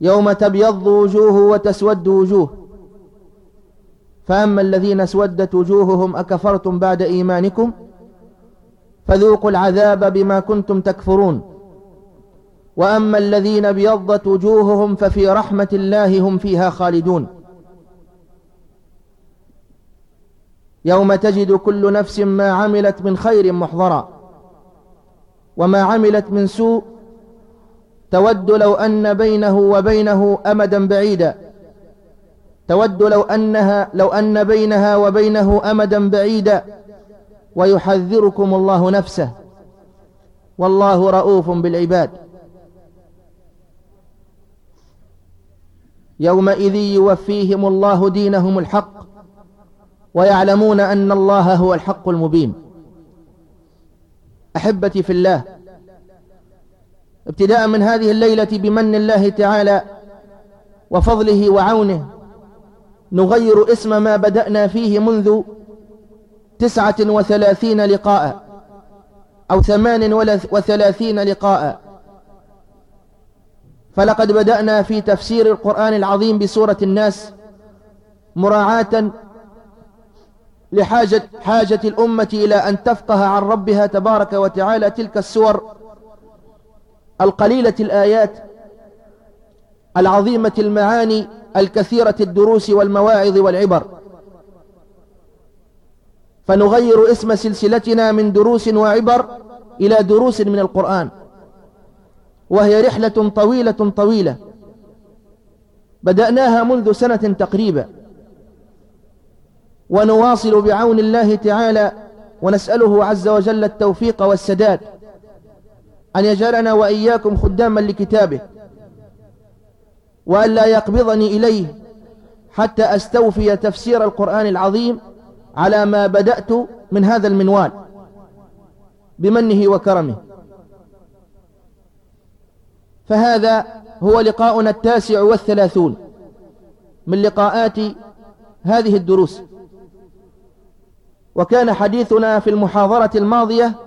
يوم تبيض وجوه وتسود وجوه. فأما الذين اسودت وجوههم أكفرتم بعد إيمانكم فذوقوا العذاب بما كنتم تكفرون. وأما الذين ابيضت وجوههم ففي رحمة الله هم فيها خالدون. يوم تجد كل نفس ما عملت من خير محضرا. وما عملت من سوء تود لو أن بينه وبينه أمدا بعيدا. تود لو أنها لو أن بينها وبينه أمدا بعيدا. ويحذركم الله نفسه. والله رؤوف بالعباد. يومئذ يوفيهم الله دينهم الحق. ويعلمون أن الله هو الحق المبين. أحبتي في الله ابتداء من هذه الليلة بمن الله تعالى وفضله وعونه. نغير اسم ما بدأنا فيه منذ تسعة وثلاثين لقاء أو ثمان وثلاثين لقاء. فلقد بدأنا في تفسير القرآن العظيم بسورة الناس مراعاة لحاجة حاجة الأمة إلى أن تفقه عن ربها تبارك وتعالى تلك السور القليلة الآيات العظيمة المعاني الكثيرة الدروس والمواعظ والعبر. فنغير اسم سلسلتنا من دروس وعبر إلى دروس من القرآن. وهي رحلة طويلة طويلة. بدأناها منذ سنة تقريبا. ونواصل بعون الله تعالى ونسأله عز وجل التوفيق والسداد. أن يجعلنا وإياكم خداما لكتابه وأن لا يقبضني إليه حتى أستوفي تفسير القرآن العظيم على ما بدأت من هذا المنوال بمنه وكرمه. فهذا هو لقاؤنا التاسع والثلاثون من لقاءات هذه الدروس. وكان حديثنا في المحاضرة الماضية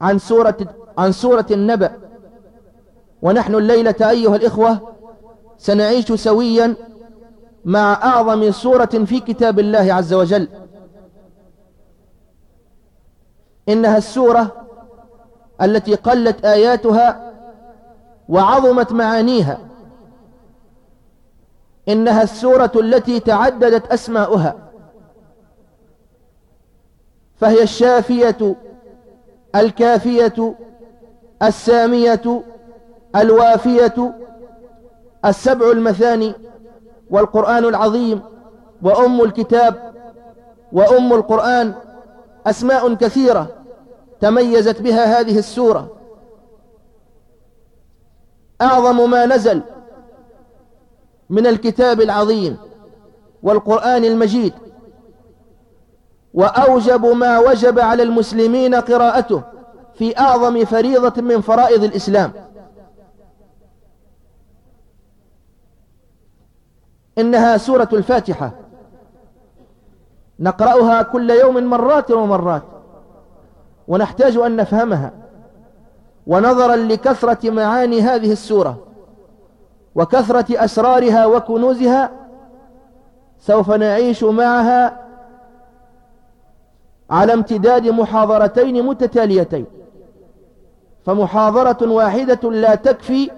عن سورة, عن سورة النبأ. ونحن الليلة أيها الإخوة سنعيش سويا مع أعظم سورة في كتاب الله عز وجل. إنها السورة التي قلت آياتها وعظمت معانيها. إنها السورة التي تعددت أسماؤها. فهي الشافية الكافية السامية الوافية السبع المثاني والقرآن العظيم وأم الكتاب وأم القرآن أسماء كثيرة تميزت بها هذه السورة. أعظم ما نزل من الكتاب العظيم والقرآن المجيد. وأوجب ما وجب على المسلمين قراءته في أعظم فريضة من فرائض الإسلام. إنها سورة الفاتحة. نقرأها كل يوم مرات ومرات. ونحتاج أن نفهمها. ونظرا لكثرة معاني هذه السورة. وكثرة أسرارها وكنوزها. سوف نعيش معها على امتداد محاضرتين متتاليتين. فمحاضرة واحدة لا تكفي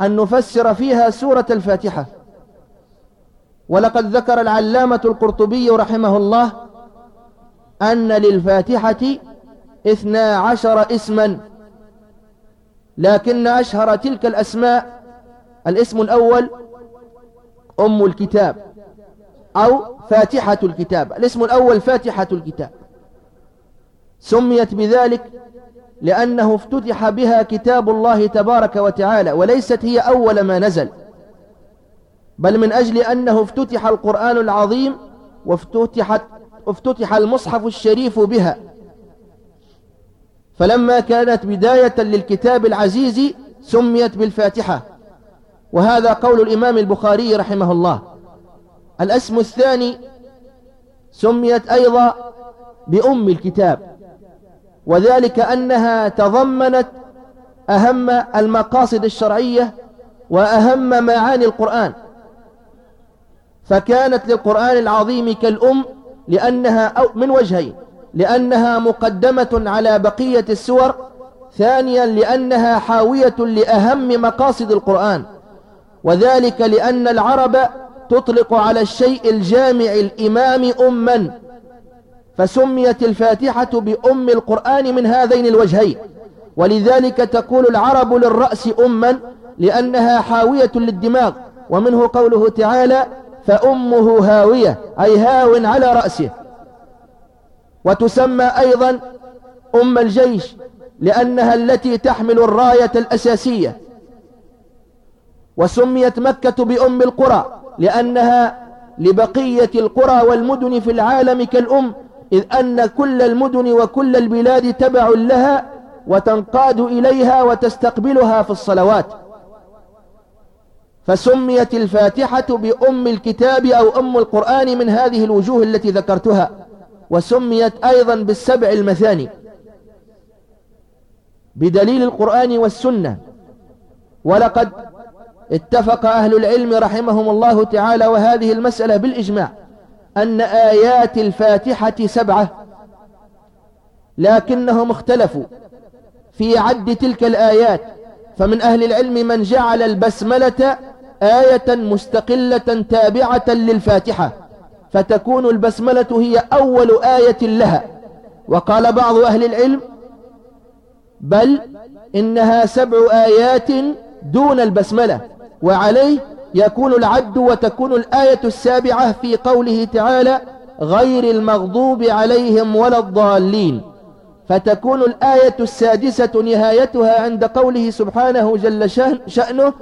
أن نفسر فيها سورة الفاتحة. ولقد ذكر العلامة القرطبي رحمه الله أن للفاتحة اثنا عشر اسما لكن أشهر تلك الأسماء الاسم الأول أم الكتاب أو فاتحة الكتاب الاسم الأول فاتحة الكتاب. سميت بذلك لأنه افتتح بها كتاب الله تبارك وتعالى وليست هي أول ما نزل بل من أجل أنه افتتح القرآن العظيم وافتتحت افتتح المصحف الشريف بها. فلما كانت بداية للكتاب العزيز سميت بالفاتحة. وهذا قول الإمام البخاري رحمه الله. الأسم الثاني سميت أيضا بأم الكتاب. وذلك أنها تضمنت أهم المقاصد الشرعية وأهم معاني القرآن. فكانت للقرآن العظيم كالأم لأنها أو من وجهين لأنها مقدمة على بقية السور ثانيا لأنها حاوية لأهم مقاصد القرآن وذلك لأن العرب تطلق على الشيء الجامع الإمام أما. فسميت الفاتحة بأم القرآن من هذين الوجهين. ولذلك تقول العرب للرأس أما لأنها حاوية للدماغ ومنه قوله تعالى فأمه هاوية أي هاو على رأسه. وتسمى أيضا أم الجيش لأنها التي تحمل الراية الأساسية. وسميت مكة بأم القرى لأنها لبقية القرى والمدن في العالم كالأم إذ أن كل المدن وكل البلاد تبع لها وتنقاد إليها وتستقبلها في الصلوات. فسميت الفاتحة بأم الكتاب أو أم القرآن من هذه الوجوه التي ذكرتها وسميت أيضا بالسبع المثاني. بدليل القرآن والسنة. ولقد اتفق أهل العلم رحمهم الله تعالى وهذه المسألة بالإجماع. أن آيات الفاتحة سبعة لكنهم اختلفوا في عد تلك الآيات. فمن أهل العلم من جعل البسملة آية مستقلة تابعة للفاتحة فتكون البسملة هي أول آية لها. وقال بعض أهل العلم بل إنها سبع آيات دون البسملة وعليه يكون العد وتكون الآية السابعة في قوله تعالى غير المغضوب عليهم ولا الضالين. فتكون الآية السادسة نهايتها عند قوله سبحانه جل شأنه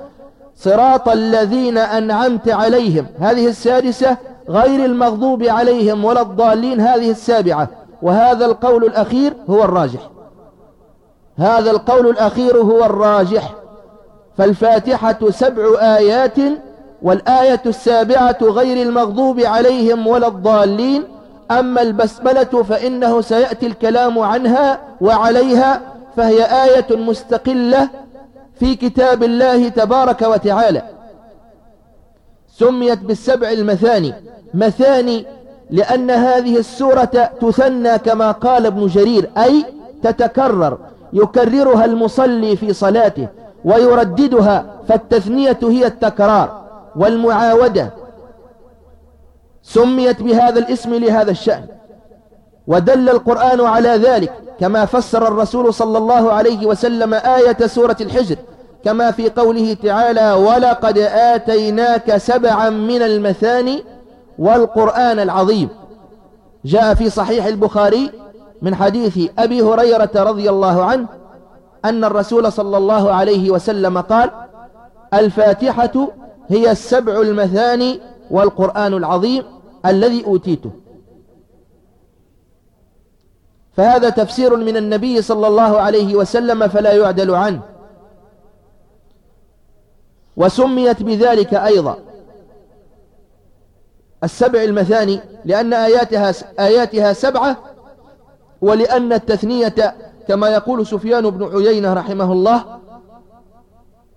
صراط الذين أنعمت عليهم. هذه السادسة غير المغضوب عليهم ولا الضالين هذه السابعة. وهذا القول الأخير هو الراجح. هذا القول الأخير هو الراجح. فالفاتحة سبع آيات والآية السابعة غير المغضوب عليهم ولا الضالين. أما البسملة فإنه سيأتي الكلام عنها وعليها فهي آية مستقلة في كتاب الله تبارك وتعالى. سميت بالسبع المثاني. مثاني لأن هذه السورة تثنى كما قال ابن جرير أي تتكرر يكررها المصلي في صلاته. ويرددها فالتثنية هي التكرار والمعاودة. سميت بهذا الاسم لهذا الشأن. ودل القرآن على ذلك كما فسر الرسول صلى الله عليه وسلم آية سورة الحجر كما في قوله تعالى ولقد آتيناك سبعا من المثاني والقرآن العظيم جاء في صحيح البخاري من حديث أبي هريرة رضي الله عنه أن الرسول صلى الله عليه وسلم قال الفاتحة هي السبع المثاني والقرآن العظيم الذي أوتيته. فهذا تفسير من النبي صلى الله عليه وسلم فلا يعدل عنه. وسميت بذلك أيضا السبع المثاني لأن آياتها, آياتها سبعة ولأن التثنية كما يقول سفيان بن عيينة رحمه الله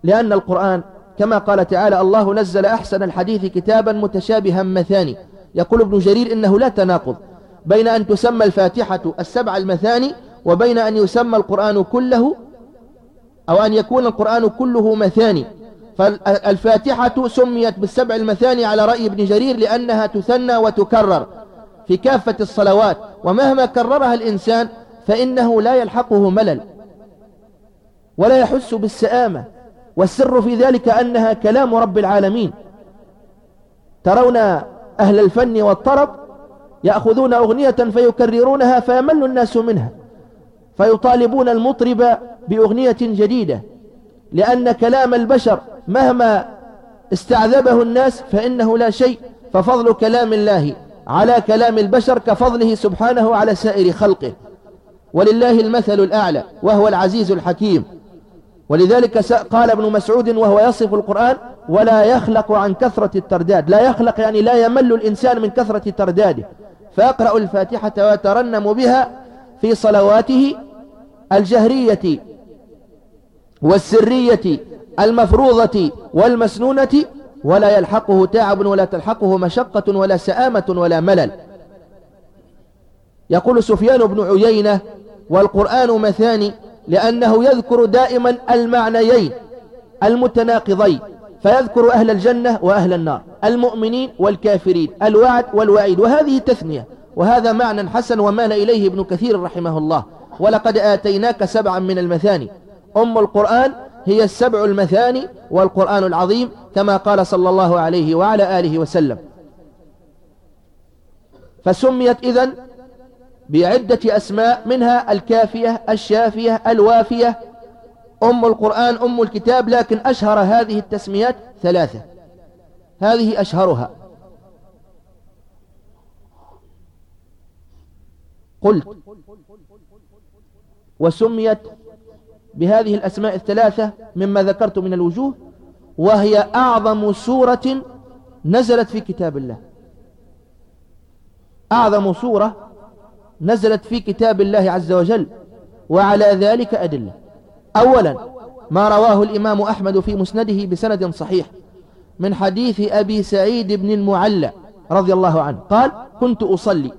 لأن القرآن كما قال تعالى الله نزل أحسن الحديث كتابا متشابها مثاني. يقول ابن جرير إنه لا تناقض بين أن تسمى الفاتحة السبع المثاني وبين أن يسمى القرآن كله أو أن يكون القرآن كله مثاني. فالفاتحة سميت بالسبع المثاني على رأي ابن جرير لأنها تثنى وتكرر في كافة الصلوات ومهما كررها الإنسان فإنه لا يلحقه ملل ولا يحس بالسآمة والسر في ذلك أنها كلام رب العالمين. ترون أهل الفن والطرب يأخذون أغنية فيكررونها فيمل الناس منها فيطالبون المطرب بأغنية جديدة لأن كلام البشر مهما استعذبه الناس فإنه لا شيء ففضل كلام الله على كلام البشر كفضله سبحانه على سائر خلقه. ولله المثل الأعلى وهو العزيز الحكيم. ولذلك قال ابن مسعود وهو يصف القرآن ولا يخلق عن كثرة الترداد. لا يخلق يعني لا يمل الإنسان من كثرة ترداده فيقرأ الفاتحة ويترنم بها في صلواته الجهرية والسرية المفروضة والمسنونة ولا يلحقه تعب ولا تلحقه مشقة ولا سآمة ولا ملل. يقول سفيان بن عيينة والقرآن مثاني لأنه يذكر دائما المعنيين المتناقضين فيذكر أهل الجنة وأهل النار المؤمنين والكافرين الوعد والوعيد وهذه تثنية وهذا معنى حسن ومال إليه ابن كثير رحمه الله. ولقد آتيناك سبعا من المثاني أم القرآن هي السبع المثاني والقرآن العظيم كما قال صلى الله عليه وعلى آله وسلم. فسميت إذن بعدة أسماء منها الكافية الشافية الوافية. أم القرآن أم الكتاب لكن أشهر هذه التسميات ثلاثة. هذه أشهرها. قلت وسميت بهذه الأسماء الثلاثة مما ذكرت من الوجوه وهي أعظم سورة نزلت في كتاب الله. أعظم سورة نزلت في كتاب الله عز وجل وعلى ذلك أدلة. أولا ما رواه الإمام أحمد في مسنده بسند صحيح من حديث أبي سعيد بن المعلى رضي الله عنه. قال كنت أصلي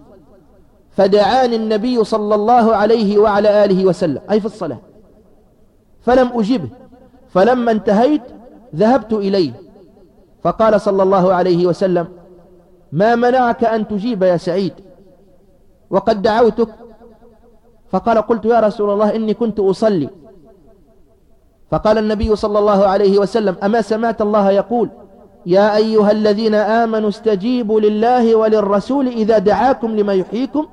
فدعاني النبي صلى الله عليه وعلى آله وسلم أي في الصلاة. فلم أجبه فلما انتهيت ذهبت إليه. فقال صلى الله عليه وسلم ما منعك أن تجيب يا سعيد؟ وقد دعوتك. فقال قلت يا رسول الله إني كنت أصلي. فقال النبي صلى الله عليه وسلم أما سمعت الله يقول يا أيها الذين آمنوا استجيبوا لله وللرسول إذا دعاكم لما يحييكم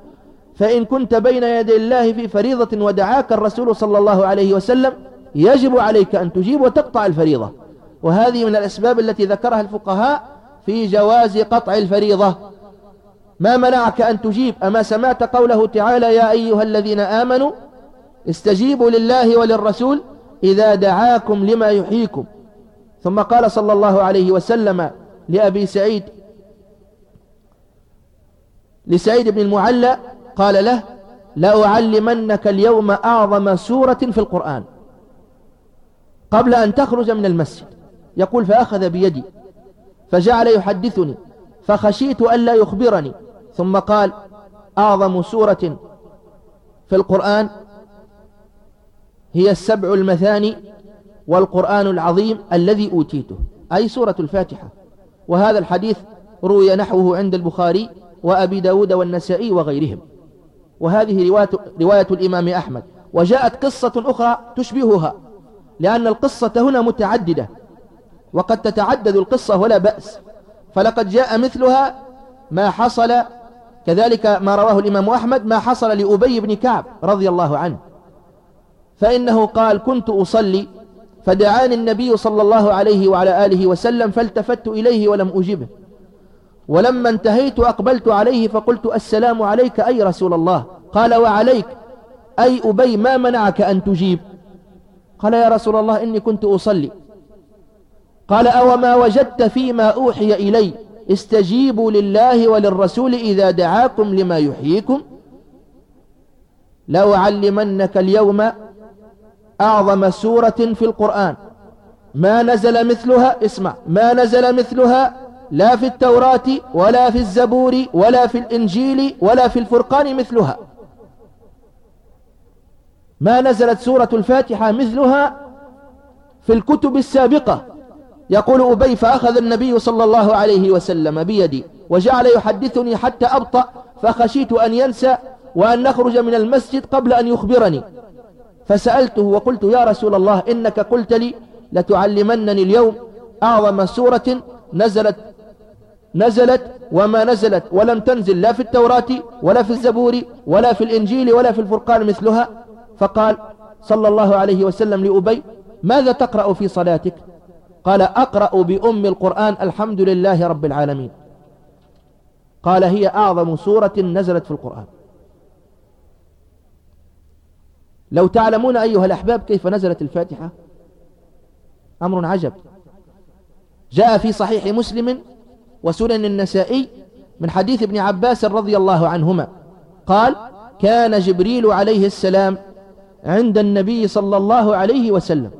فإن كنت بين يدي الله في فريضة ودعاك الرسول صلى الله عليه وسلم يجب عليك أن تجيب وتقطع الفريضة. وهذه من الأسباب التي ذكرها الفقهاء في جواز قطع الفريضة. ما منعك أن تجيب؟ أما سمعت قوله تعالى يا أيها الذين آمنوا استجيبوا لله وللرسول إذا دعاكم لما يحييكم. ثم قال صلى الله عليه وسلم لأبي سعيد لسعيد بن المعلى قال له لأعلمنك اليوم أعظم سورة في القرآن قبل أن تخرج من المسجد. يقول فأخذ بيدي فجعل يحدثني فخشيت ألا يخبرني ثم قال أعظم سورة في القرآن هي السبع المثاني والقرآن العظيم الذي أوتيته أي سورة الفاتحة. وهذا الحديث روي نحوه عند البخاري وأبي داود والنسائي وغيرهم. وهذه رواية, رواية الإمام أحمد. وجاءت قصة أخرى تشبهها لأن القصة هنا متعددة وقد تتعدد القصة ولا بأس. فلقد جاء مثلها ما حصل كذلك ما رواه الإمام أحمد ما حصل لأبي بن كعب رضي الله عنه. فإنه قال كنت أصلي فدعاني النبي صلى الله عليه وعلى آله وسلم فالتفت إليه ولم أجبه. ولما انتهيت أقبلت عليه فقلت السلام عليك أي رسول الله؟ قال وعليك. أي أبي ما منعك أن تجيب؟ قال يا رسول الله إني كنت أصلي. قال أو ما وجدت فيما أوحي إلي؟ استجيبوا لله وللرسول إذا دعاكم لما يحييكم. لأعلمنك اليوم أعظم سورة في القرآن. ما نزل مثلها اسمع ما نزل مثلها لا في التوراة ولا في الزبور ولا في الإنجيل ولا في الفرقان مثلها. ما نزلت سورة الفاتحة مثلها في الكتب السابقة. يقول أبي فأخذ النبي صلى الله عليه وسلم بيدي وجعل يحدثني حتى أبطأ فخشيت أن ينسى وأن نخرج من المسجد قبل أن يخبرني. فسألته وقلت يا رسول الله إنك قلت لي لتعلمنني اليوم أعظم سورة نزلت نزلت وما نزلت ولم تنزل لا في التوراة ولا في الزبور ولا في الإنجيل ولا في الفرقان مثلها. فقال صلى الله عليه وسلم لأبي ماذا تقرأ في صلاتك؟ قال أقرأ بأم القرآن الحمد لله رب العالمين. قال هي أعظم سورة نزلت في القرآن. لو تعلمون أيها الأحباب كيف نزلت الفاتحة؟ أمر عجب. جاء في صحيح مسلم وسنن النسائي من حديث ابن عباس رضي الله عنهما. قال كان جبريل عليه السلام عند النبي صلى الله عليه وسلم.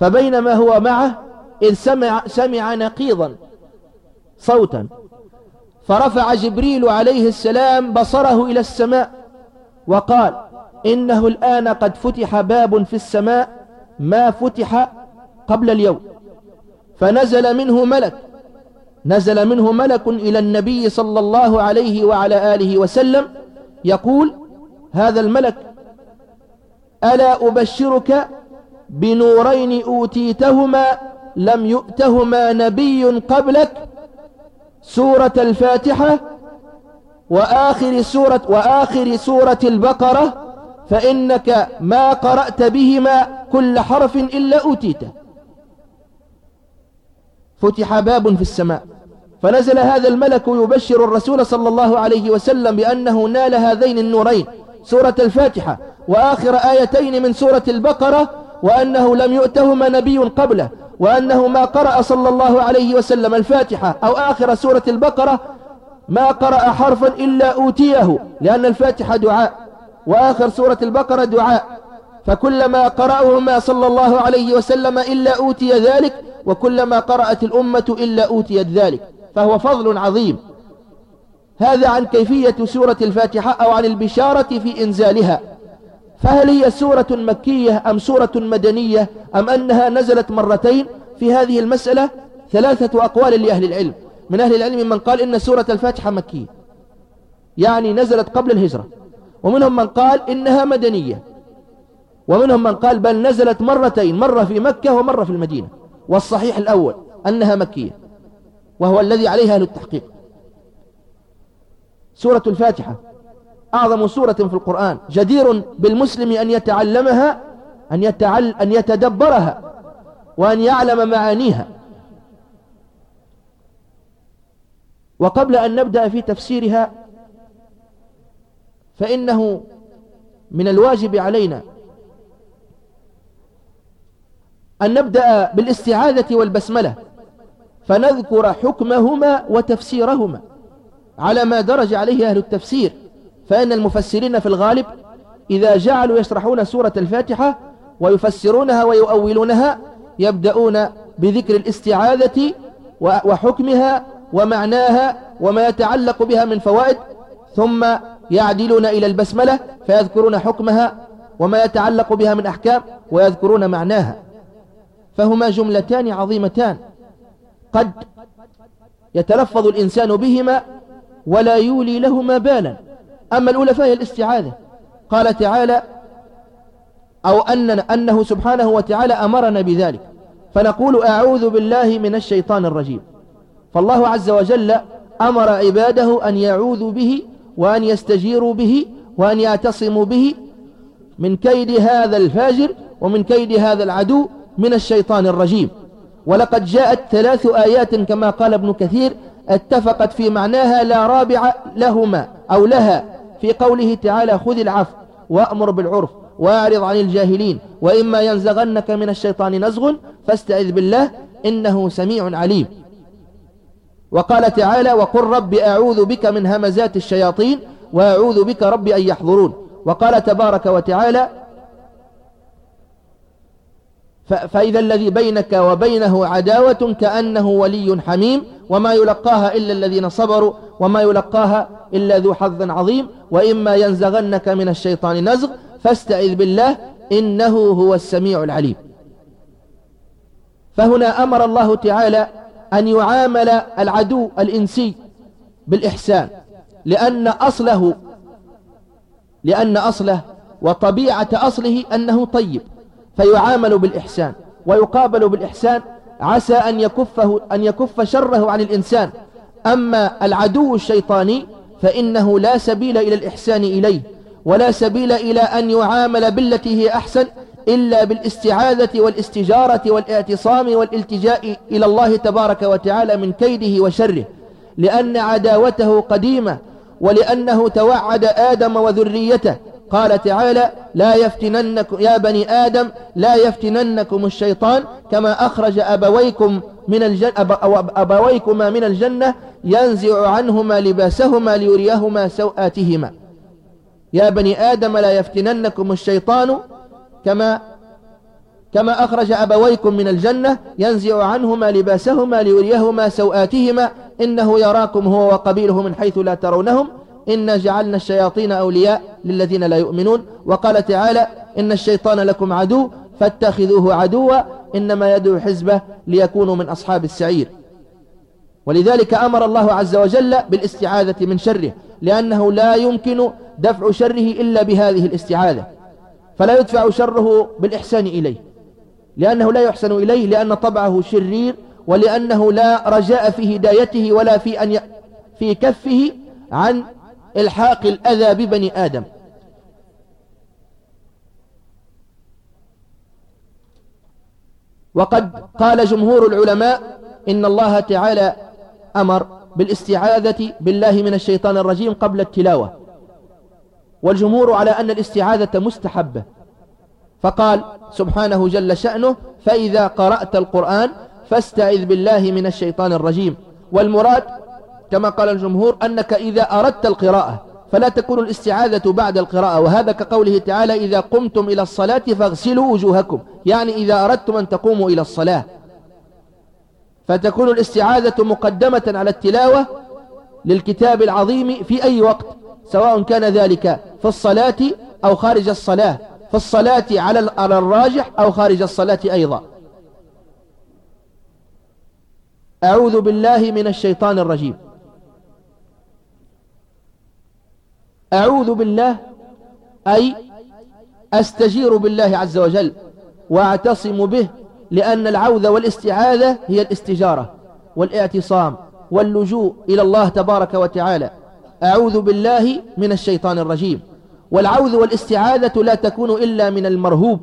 فبينما هو معه إذ سمع, سمع نقيضا صوتا. فرفع جبريل عليه السلام بصره إلى السماء وقال إنه الآن قد فتح باب في السماء ما فتح قبل اليوم. فنزل منه ملك نزل منه ملك إلى النبي صلى الله عليه وعلى آله وسلم يقول هذا الملك ألا أبشرك بنورين أوتيتهما لم يؤتهما نبي قبلك سورة الفاتحة وآخر سورة, وآخر سورة البقرة فإنك ما قرأت بهما كل حرف إلا أوتيته. فتح باب في السماء فنزل هذا الملك يبشر الرسول صلى الله عليه وسلم بأنه نال هذين النورين سورة الفاتحة وآخر آيتين من سورة البقرة وأنه لم يؤتهما نبي قبله وأنه ما قرأ صلى الله عليه وسلم الفاتحة أو آخر سورة البقرة ما قرأ حرفا إلا أوتيه لأن الفاتحة دعاء وآخر سورة البقرة دعاء. فكلما قرأهما صلى الله عليه وسلم إلا أوتي ذلك وكلما قرأت الأمة إلا أوتيت ذلك. فهو فضل عظيم. هذا عن كيفية سورة الفاتحة أو عن البشارة في إنزالها. فهل هي سورة مكية أم سورة مدنية أم أنها نزلت مرتين في هذه المسألة؟ ثلاثة أقوال لأهل العلم. من أهل العلم من قال إن سورة الفاتحة مكية. يعني نزلت قبل الهجرة. ومنهم من قال إنها مدنية. ومنهم من قال بل نزلت مرتين مرة في مكة ومرة في المدينة. والصحيح الأول أنها مكية. وهو الذي عليها أهل التحقيق. سورة الفاتحة. أعظم سورة في القرآن. جدير بالمسلم أن يتعلمها أن, يتعل أن يتدبرها وأن يعلم معانيها. وقبل أن نبدأ في تفسيرها فإنه من الواجب علينا أن نبدأ بالاستعاذة والبسملة فنذكر حكمهما وتفسيرهما على ما درج عليه أهل التفسير. فإن المفسرين في الغالب إذا جعلوا يشرحون سورة الفاتحة ويفسرونها ويؤولونها يبدأون بذكر الاستعاذة وحكمها ومعناها وما يتعلق بها من فوائد ثم يعدلون إلى البسملة فيذكرون حكمها وما يتعلق بها من أحكام ويذكرون معناها. فهما جملتان عظيمتان. قد يتلفظ الإنسان بهما ولا يولي لهما بالا. أما الأولى فهي الاستعاذة. قال تعالى أو أن أنه سبحانه وتعالى أمرنا بذلك. فنقول أعوذ بالله من الشيطان الرجيم. فالله عز وجل أمر عباده أن يعوذوا به وأن يستجيروا به وأن يعتصموا به من كيد هذا الفاجر ومن كيد هذا العدو من الشيطان الرجيم. ولقد جاءت ثلاث آيات كما قال ابن كثير اتفقت في معناها لا رابع لهما أو لها. في قوله تعالى خذ العفو وأمر بالعرف وأعرض عن الجاهلين وإما ينزغنك من الشيطان نزغ فاستعذ بالله إنه سميع عليم. وقال تعالى وقل رب أعوذ بك من همزات الشياطين وأعوذ بك رب أن يحضرون. وقال تبارك وتعالى فإذا الذي بينك وبينه عداوة كأنه ولي حميم وما يلقاها إلا الذين صبروا وما يلقاها إلا ذو حظ عظيم وإما ينزغنك من الشيطان نزغ فاستعذ بالله إنه هو السميع العليم. فهنا أمر الله تعالى أن يعامل العدو الإنسي بالإحسان لأن أصله لأن أصله وطبيعة أصله أنه طيب. فيعامل بالإحسان ويقابل بالإحسان عسى أن يكفه أن يكف شره عن الإنسان. أما العدو الشيطاني فإنه لا سبيل إلى الإحسان إليه ولا سبيل إلى أن يعامل بالتي هي أحسن إلا بالاستعاذة والاستجارة والاعتصام والالتجاء إلى الله تبارك وتعالى من كيده وشره. لأن عداوته قديمة ولأنه توعد آدم وذريته قال تعالى لا يفتننكم يا بني آدم لا يفتننكم الشيطان كما أخرج أبويكم من الجنة أبويكما من الجنة ينزع عنهما لباسهما ليريهما سوآتهما. يا بني آدم لا يفتننكم الشيطان كما كما أخرج أبويكم من الجنة ينزع عنهما لباسهما ليريهما سوآتهما. إنه يراكم هو وقبيله من حيث لا ترونهم. إنا جعلنا الشياطين أولياء للذين لا يؤمنون وقال تعالى إن الشيطان لكم عدو فاتخذوه عدوا إنما يدعو حزبه ليكونوا من أصحاب السعير. ولذلك أمر الله عز وجل بالاستعاذة من شره لأنه لا يمكن دفع شره إلا بهذه الاستعاذة فلا يدفع شره بالإحسان إليه لأنه لا يحسن إليه لأن طبعه شرير ولأنه لا رجاء في هدايته ولا في, أن ي... في كفه عن إلحاق الأذى ببني آدم. وقد قال جمهور العلماء إن الله تعالى أمر بالاستعاذة بالله من الشيطان الرجيم قبل التلاوة. والجمهور على أن الاستعاذة مستحبة. فقال سبحانه جل شأنه فإذا قرأت القرآن فاستعذ بالله من الشيطان الرجيم. والمراد كما قال الجمهور أنك إذا أردت القراءة فلا تكون الاستعاذة بعد القراءة وهذا كقوله تعالى إذا قمتم إلى الصلاة فاغسلوا وجوهكم يعني إذا أردتم أن تقوموا إلى الصلاة. فتكون الاستعاذة مقدمة على التلاوة للكتاب العظيم في أي وقت سواء كان ذلك في الصلاة أو خارج الصلاة في الصلاة على الراجح أو خارج الصلاة أيضا. أعوذ بالله من الشيطان الرجيم. أعوذ بالله أي أستجير بالله عز وجل وأعتصم به لأن العوذ والاستعاذة هي الاستجارة والاعتصام واللجوء إلى الله تبارك وتعالى. أعوذ بالله من الشيطان الرجيم. والعوذ والاستعاذة لا تكون إلا من المرهوب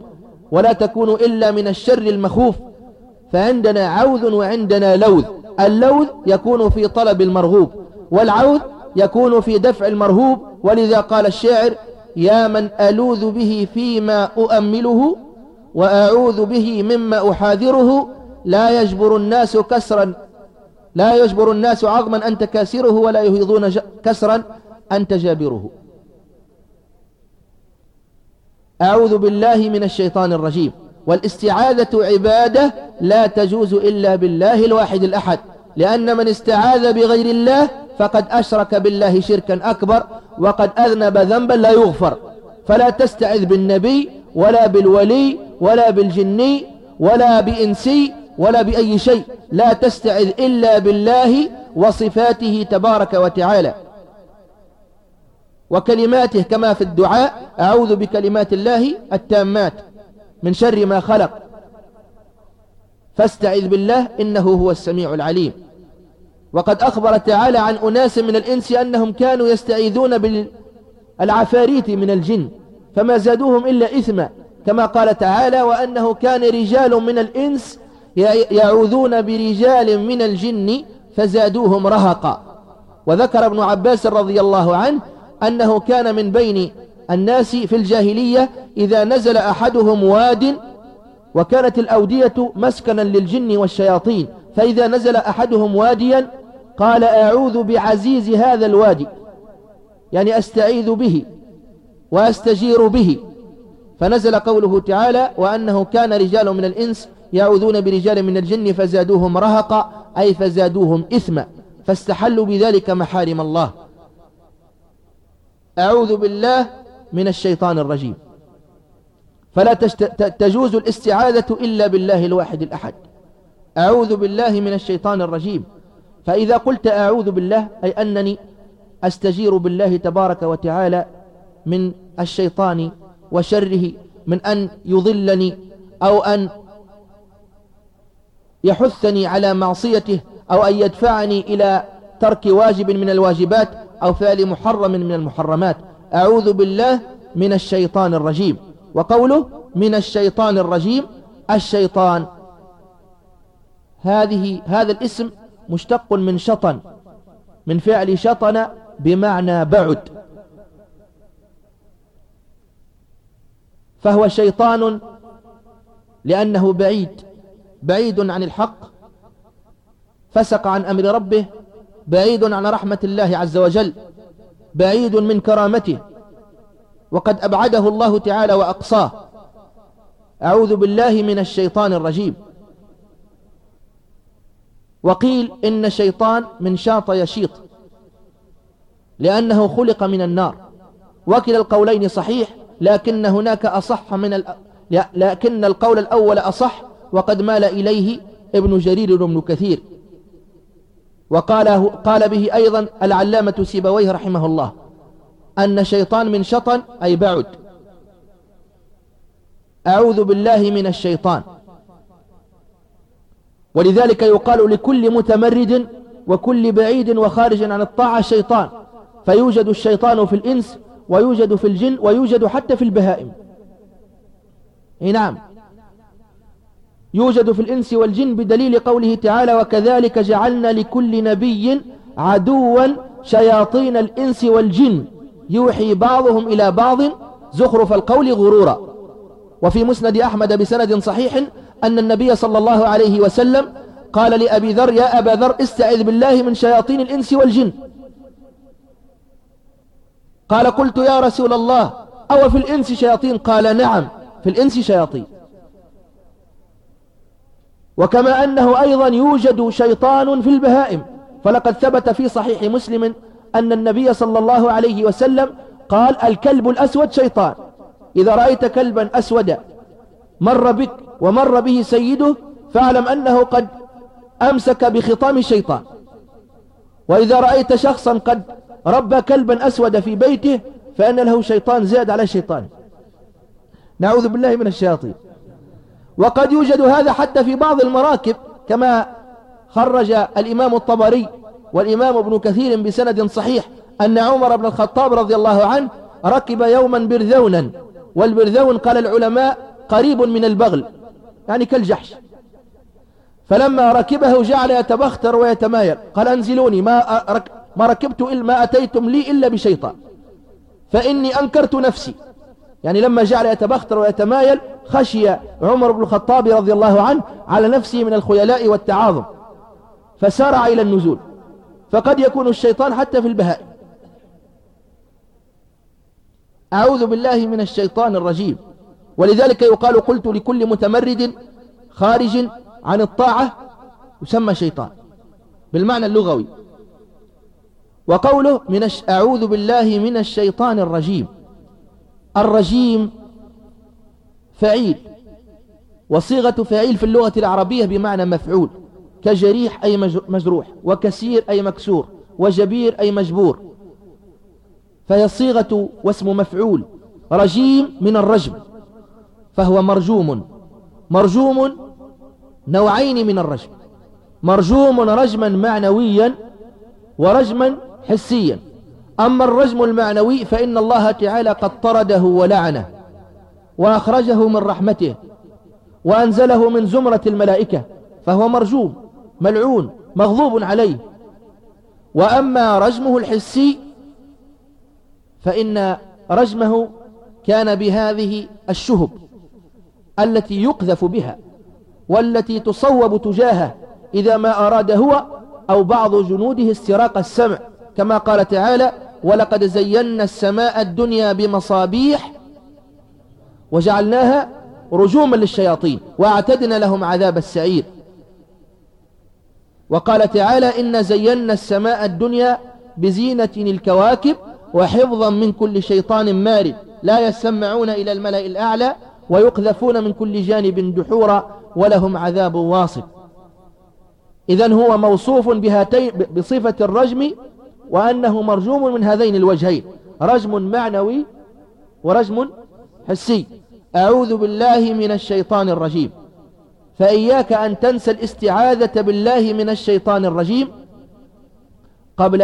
ولا تكون إلا من الشر المخوف. فعندنا عوذ وعندنا لوذ. اللوذ يكون في طلب المرغوب والعوذ يكون في دفع المرهوب. ولذا قال الشاعر يا من ألوذ به فيما أؤمله وأعوذ به مما أحاذره لا يجبر الناس كسرا لا يجبر الناس عظما أنت كاسره ولا يهيضون كسرا أنت جابره أعوذ بالله من الشيطان الرجيم. والاستعاذة عبادة لا تجوز إلا بالله الواحد الأحد لأن من استعاذ بغير الله فقد أشرك بالله شركا أكبر وقد أذنب ذنبا لا يغفر. فلا تستعذ بالنبي ولا بالولي ولا بالجني ولا بإنسي ولا بأي شيء. لا تستعذ إلا بالله وصفاته تبارك وتعالى. وكلماته كما في الدعاء أعوذ بكلمات الله التامات من شر ما خلق. فاستعذ بالله إنه هو السميع العليم. وقد أخبر تعالى عن أناس من الإنس أنهم كانوا يستعيذون بالعفاريت من الجن فما زادوهم إلا إثما كما قال تعالى وأنه كان رجال من الإنس يعوذون برجال من الجن فزادوهم رهقا. وذكر ابن عباس رضي الله عنه أنه كان من بين الناس في الجاهلية إذا نزل أحدهم واد وكانت الأودية مسكنا للجن والشياطين. فإذا نزل أحدهم واديا قال أعوذ بعزيز هذا الوادي يعني أستعيذ به وأستجير به. فنزل قوله تعالى وأنه كان رجال من الإنس يعوذون برجال من الجن فزادوهم رهقا أي فزادوهم إثما. فاستحلوا بذلك محارم الله. أعوذ بالله من الشيطان الرجيم. فلا تجوز الاستعاذة إلا بالله الواحد الأحد. أعوذ بالله من الشيطان الرجيم. فإذا قلت أعوذ بالله أي أنني أستجير بالله تبارك وتعالى من الشيطان وشره من أن يضلني أو أن يحثني على معصيته أو أن يدفعني إلى ترك واجب من الواجبات أو فعل محرم من المحرمات. أعوذ بالله من الشيطان الرجيم. وقوله من الشيطان الرجيم الشيطان. هذه هذا الاسم مشتق من شطن من فعل شطن بمعنى بعد. فهو شيطان لأنه بعيد بعيد عن الحق فسق عن أمر ربه بعيد عن رحمة الله عز وجل بعيد من كرامته. وقد أبعده الله تعالى وأقصاه. أعوذ بالله من الشيطان الرجيم. وقيل إن الشيطان من شاط يشيط لأنه خلق من النار. وكلا القولين صحيح لكن هناك أصح من ال... لكن القول الأول أصح وقد مال إليه ابن جرير وابن كثير. وقال قال به أيضا العلامة سيبويه رحمه الله أن شيطان من شطن أي بعد. أعوذ بالله من الشيطان. ولذلك يقال لكل متمرد وكل بعيد وخارج عن الطاعة شيطان. فيوجد الشيطان في الإنس ويوجد في الجن ويوجد حتى في البهائم. نعم. يوجد في الإنس والجن بدليل قوله تعالى وكذلك جعلنا لكل نبي عدوا شياطين الإنس والجن يوحي بعضهم إلى بعض زخرف القول غرورا. وفي مسند أحمد بسند صحيح أن النبي صلى الله عليه وسلم قال لأبي ذر يا أبا ذر استعذ بالله من شياطين الإنس والجن. قال قلت يا رسول الله أو في الإنس شياطين؟ قال نعم في الإنس شياطين. وكما أنه أيضا يوجد شيطان في البهائم. فلقد ثبت في صحيح مسلم أن النبي صلى الله عليه وسلم قال الكلب الأسود شيطان. إذا رأيت كلبا أسودا مر بك ومر به سيده فاعلم أنه قد أمسك بخطام الشيطان. وإذا رأيت شخصا قد ربى كلبا أسود في بيته فأن له شيطان زاد على الشيطان. نعوذ بالله من الشياطين. وقد يوجد هذا حتى في بعض المراكب كما خرج الإمام الطبري والإمام ابن كثير بسند صحيح أن عمر بن الخطاب رضي الله عنه ركب يوما برذونا والبرذون قال العلماء قريب من البغل يعني كالجحش. فلما ركبه جعل يتبختر ويتمايل قال انزلوني ما, ما ركبت إلا ما أتيتم لي إلا بشيطان. فإني أنكرت نفسي. يعني لما جعل يتبختر ويتمايل خشي عمر بن الخطاب رضي الله عنه على نفسه من الخيلاء والتعاظم. فسارع إلى النزول. فقد يكون الشيطان حتى في البهائم أعوذ بالله من الشيطان الرجيم. ولذلك يقال قلت لكل متمرد خارج عن الطاعة يسمى شيطان بالمعنى اللغوي. وقوله من الش... أعوذ بالله من الشيطان الرجيم. الرجيم فعيل وصيغة فعيل في اللغة العربية بمعنى مفعول كجريح أي مجروح وكسير أي مكسور وجبير أي مجبور. فهي صيغة واسم مفعول رجيم من الرجم. فهو مرجوم. مرجوم نوعين من الرجم. مرجوم رجما معنويا ورجما حسيا. أما الرجم المعنوي فإن الله تعالى قد طرده ولعنه وأخرجه من رحمته وأنزله من زمرة الملائكة فهو مرجوم ملعون مغضوب عليه. وأما رجمه الحسي فإن رجمه كان بهذه الشهب. التي يقذف بها والتي تصوب تجاهه إذا ما أراد هو أو بعض جنوده استراق السمع. كما قال تعالى ولقد زينا السماء الدنيا بمصابيح وجعلناها رجوما للشياطين وأعتدنا لهم عذاب السعير. وقال تعالى إن زينا السماء الدنيا بزينة الكواكب وحفظا من كل شيطان مارد. لا يسمعون إلى الملأ الأعلى ويقذفون من كل جانب دحورا ولهم عذاب واصب. إذا هو موصوف بهاتين بصفة الرجم وأنه مرجوم من هذين الوجهين رجم معنوي ورجم حسي. أعوذ بالله من الشيطان الرجيم. فإياك أن تنسى الاستعاذة بالله من الشيطان الرجيم قبل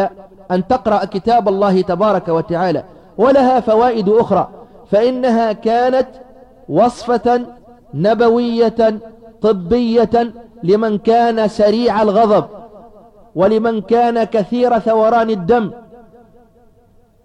أن تقرأ كتاب الله تبارك وتعالى. ولها فوائد أخرى فإنها كانت وصفة نبوية طبية لمن كان سريع الغضب ولمن كان كثير ثوران الدم.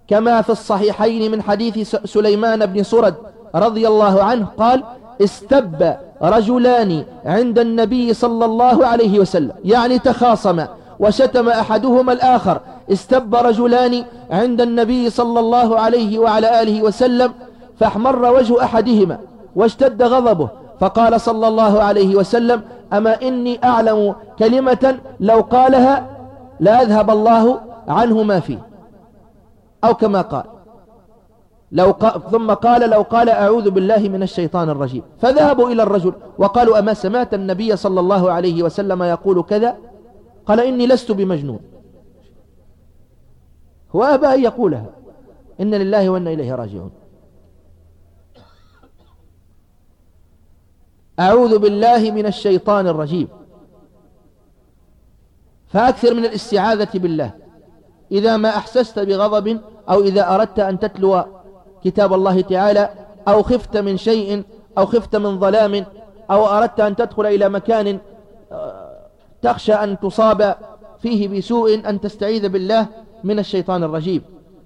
كما في الصحيحين من حديث سليمان بن سرد رضي الله عنه قال استب رجلان عند النبي صلى الله عليه وسلم. يعني تخاصما وشتم أحدهما الآخر. استب رجلان عند النبي صلى الله عليه وعلى آله وسلم فاحمر وجه أحدهما واشتد غضبه فقال صلى الله عليه وسلم أما إني أعلم كلمة لو قالها لا أذهب الله عنه ما فيه أو كما قال لو قال ثم قال لو قال أعوذ بالله من الشيطان الرجيم. فذهبوا إلى الرجل وقالوا أما سمعت النبي صلى الله عليه وسلم يقول كذا؟ قال إني لست بمجنون. هو أبى أن يقولها إن لله وإنا إليه راجعون. أعوذ بالله من الشيطان الرجيم. فأكثر من الاستعاذة بالله. إذا ما أحسست بغضب أو إذا أردت أن تتلو كتاب الله تعالى أو خفت من شيء أو خفت من ظلام أو أردت أن تدخل إلى مكان آه، تخشى أن تصاب فيه بسوء أن تستعيذ بالله من الشيطان الرجيم.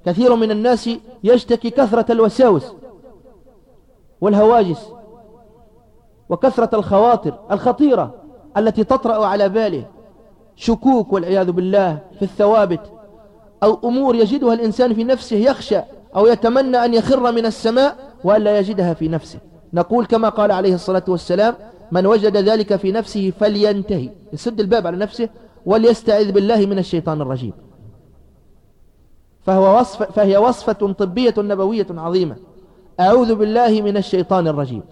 كثير من الناس يشتكي كثرة الوساوس والهواجس. وكثرة الخواطر الخطيرة التي تطرأ على باله. شكوك والعياذ بالله في الثوابت أو أمور يجدها الإنسان في نفسه يخشى أو يتمنى أن يخر من السماء وألا يجدها في نفسه. نقول كما قال عليه الصلاة والسلام من وجد ذلك في نفسه فلينتهي. يسد الباب على نفسه وليستعذ بالله من الشيطان الرجيم. فهو وصف فهي وصفة طبية نبوية عظيمة. أعوذ بالله من الشيطان الرجيم.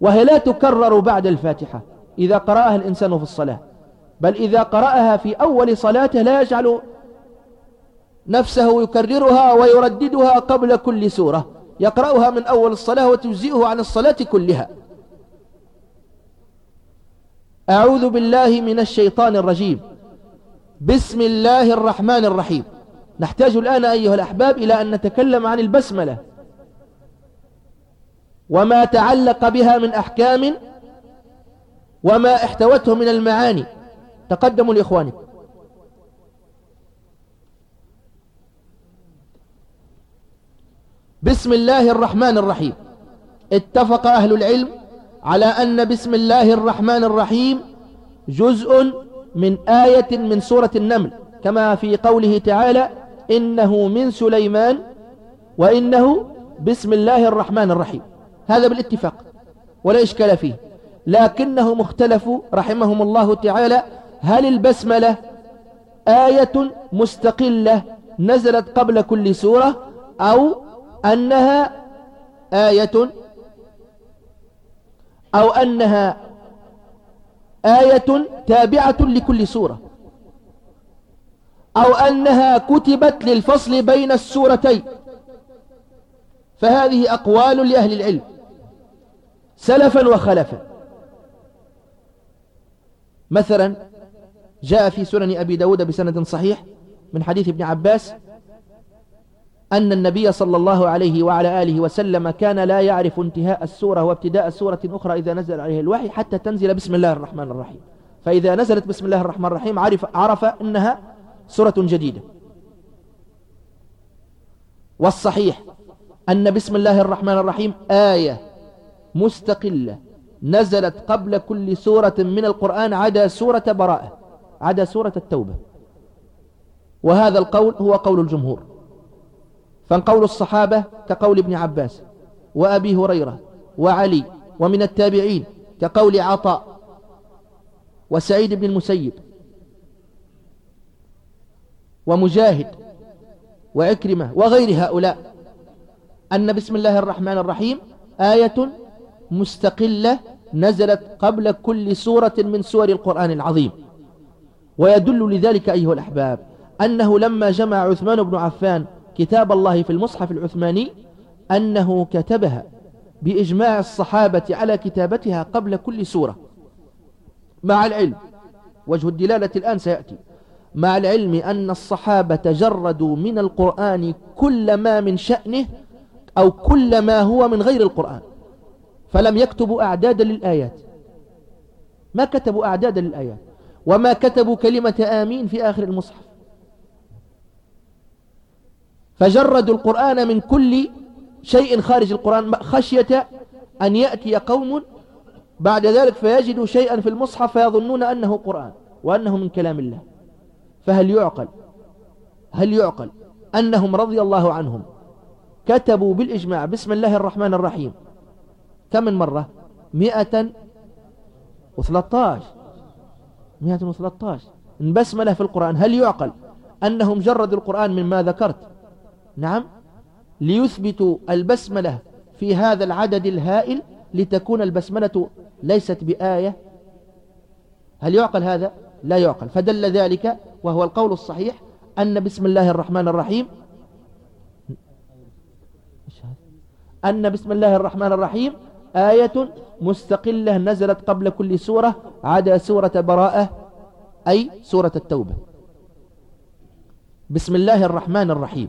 وهي لا تكرر بعد الفاتحة إذا قرأها الإنسان في الصلاة. بل إذا قرأها في أول صلاته لا يجعل نفسه يكررها ويرددها قبل كل سورة. يقرأها من أول الصلاة وتجزئه عن الصلاة كلها. أعوذ بالله من الشيطان الرجيم. بسم الله الرحمن الرحيم. نحتاج الآن أيها الأحباب إلى أن نتكلم عن البسملة. وما تعلق بها من أحكام وما احتوته من المعاني. تقدموا لإخوانكم. بسم الله الرحمن الرحيم. اتفق أهل العلم على أن بسم الله الرحمن الرحيم جزء من آية من سورة النمل. كما في قوله تعالى إنه من سليمان وإنه بسم الله الرحمن الرحيم. هذا بالاتفاق ولا إشكال فيه. لكنهم اختلفوا رحمهم الله تعالى هل البسملة آية مستقلة نزلت قبل كل سورة أو أنها آية أو أنها آية تابعة لكل سورة أو أنها كتبت للفصل بين السورتين. فهذه أقوال لأهل العلم. سلفا وخلفا. مثلا جاء في سنن أبي داود بسند صحيح من حديث ابن عباس أن النبي صلى الله عليه وعلى آله وسلم كان لا يعرف انتهاء السورة وابتداء سورة أخرى إذا نزل عليه الوحي حتى تنزل بسم الله الرحمن الرحيم. فإذا نزلت بسم الله الرحمن الرحيم عرف, عرف أنها سورة جديدة. والصحيح أن بسم الله الرحمن الرحيم آية مستقلة نزلت قبل كل سورة من القرآن عدا سورة براءة عدا سورة التوبة. وهذا القول هو قول الجمهور. فقول الصحابة كقول ابن عباس وأبي هريرة وعلي ومن التابعين كقول عطاء وسعيد بن المسيب ومجاهد وعكرمة وغير هؤلاء. أن بسم الله الرحمن الرحيم آية مستقلة نزلت قبل كل سورة من سور القرآن العظيم. ويدل لذلك أيها الأحباب أنه لما جمع عثمان بن عفان كتاب الله في المصحف العثماني أنه كتبها بإجماع الصحابة على كتابتها قبل كل سورة. مع العلم وجه الدلالة الآن سيأتي مع العلم أن الصحابة جردوا من القرآن كل ما من شأنه أو كل ما هو من غير القرآن. فلم يكتبوا أعدادا للآيات. ما كتبوا أعدادا للآيات. وما كتبوا كلمة آمين في آخر المصحف. فجردوا القرآن من كل شيء خارج القرآن. خشية أن يأتي قوم بعد ذلك فيجدوا شيئا في المصحف فيظنون أنه قرآن وأنه من كلام الله. فهل يعقل؟ هل يعقل أنهم رضي الله عنهم كتبوا بالإجماع بسم الله الرحمن الرحيم كم من مرة؟ مئة وثلاثة مئة وثلاثة في القرآن هل يعقل أنهم مجرد القرآن مما ذكرت؟ نعم. ليثبتوا البسملة في هذا العدد الهائل لتكون البسملة ليست بآية. هل يعقل هذا؟ لا يعقل. فدل ذلك وهو القول الصحيح أن بسم الله الرحمن الرحيم أن بسم الله الرحمن الرحيم آية مستقلة نزلت قبل كل سورة عدا سورة براءة أي سورة التوبة. بسم الله الرحمن الرحيم.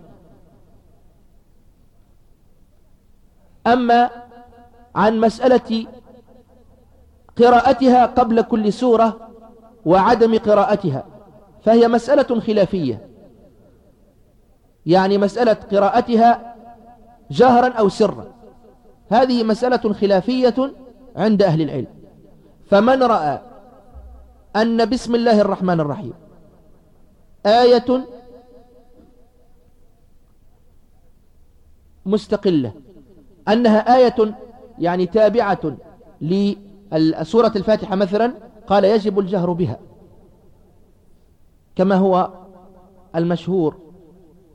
أما عن مسألة قراءتها قبل كل سورة وعدم قراءتها فهي مسألة خلافية. يعني مسألة قراءتها جهرا أو سرا. هذه مسألة خلافية عند أهل العلم. فمن رأى أن بسم الله الرحمن الرحيم آية مستقلة أنها آية يعني تابعة لسورة الفاتحة مثلا قال يجب الجهر بها كما هو المشهور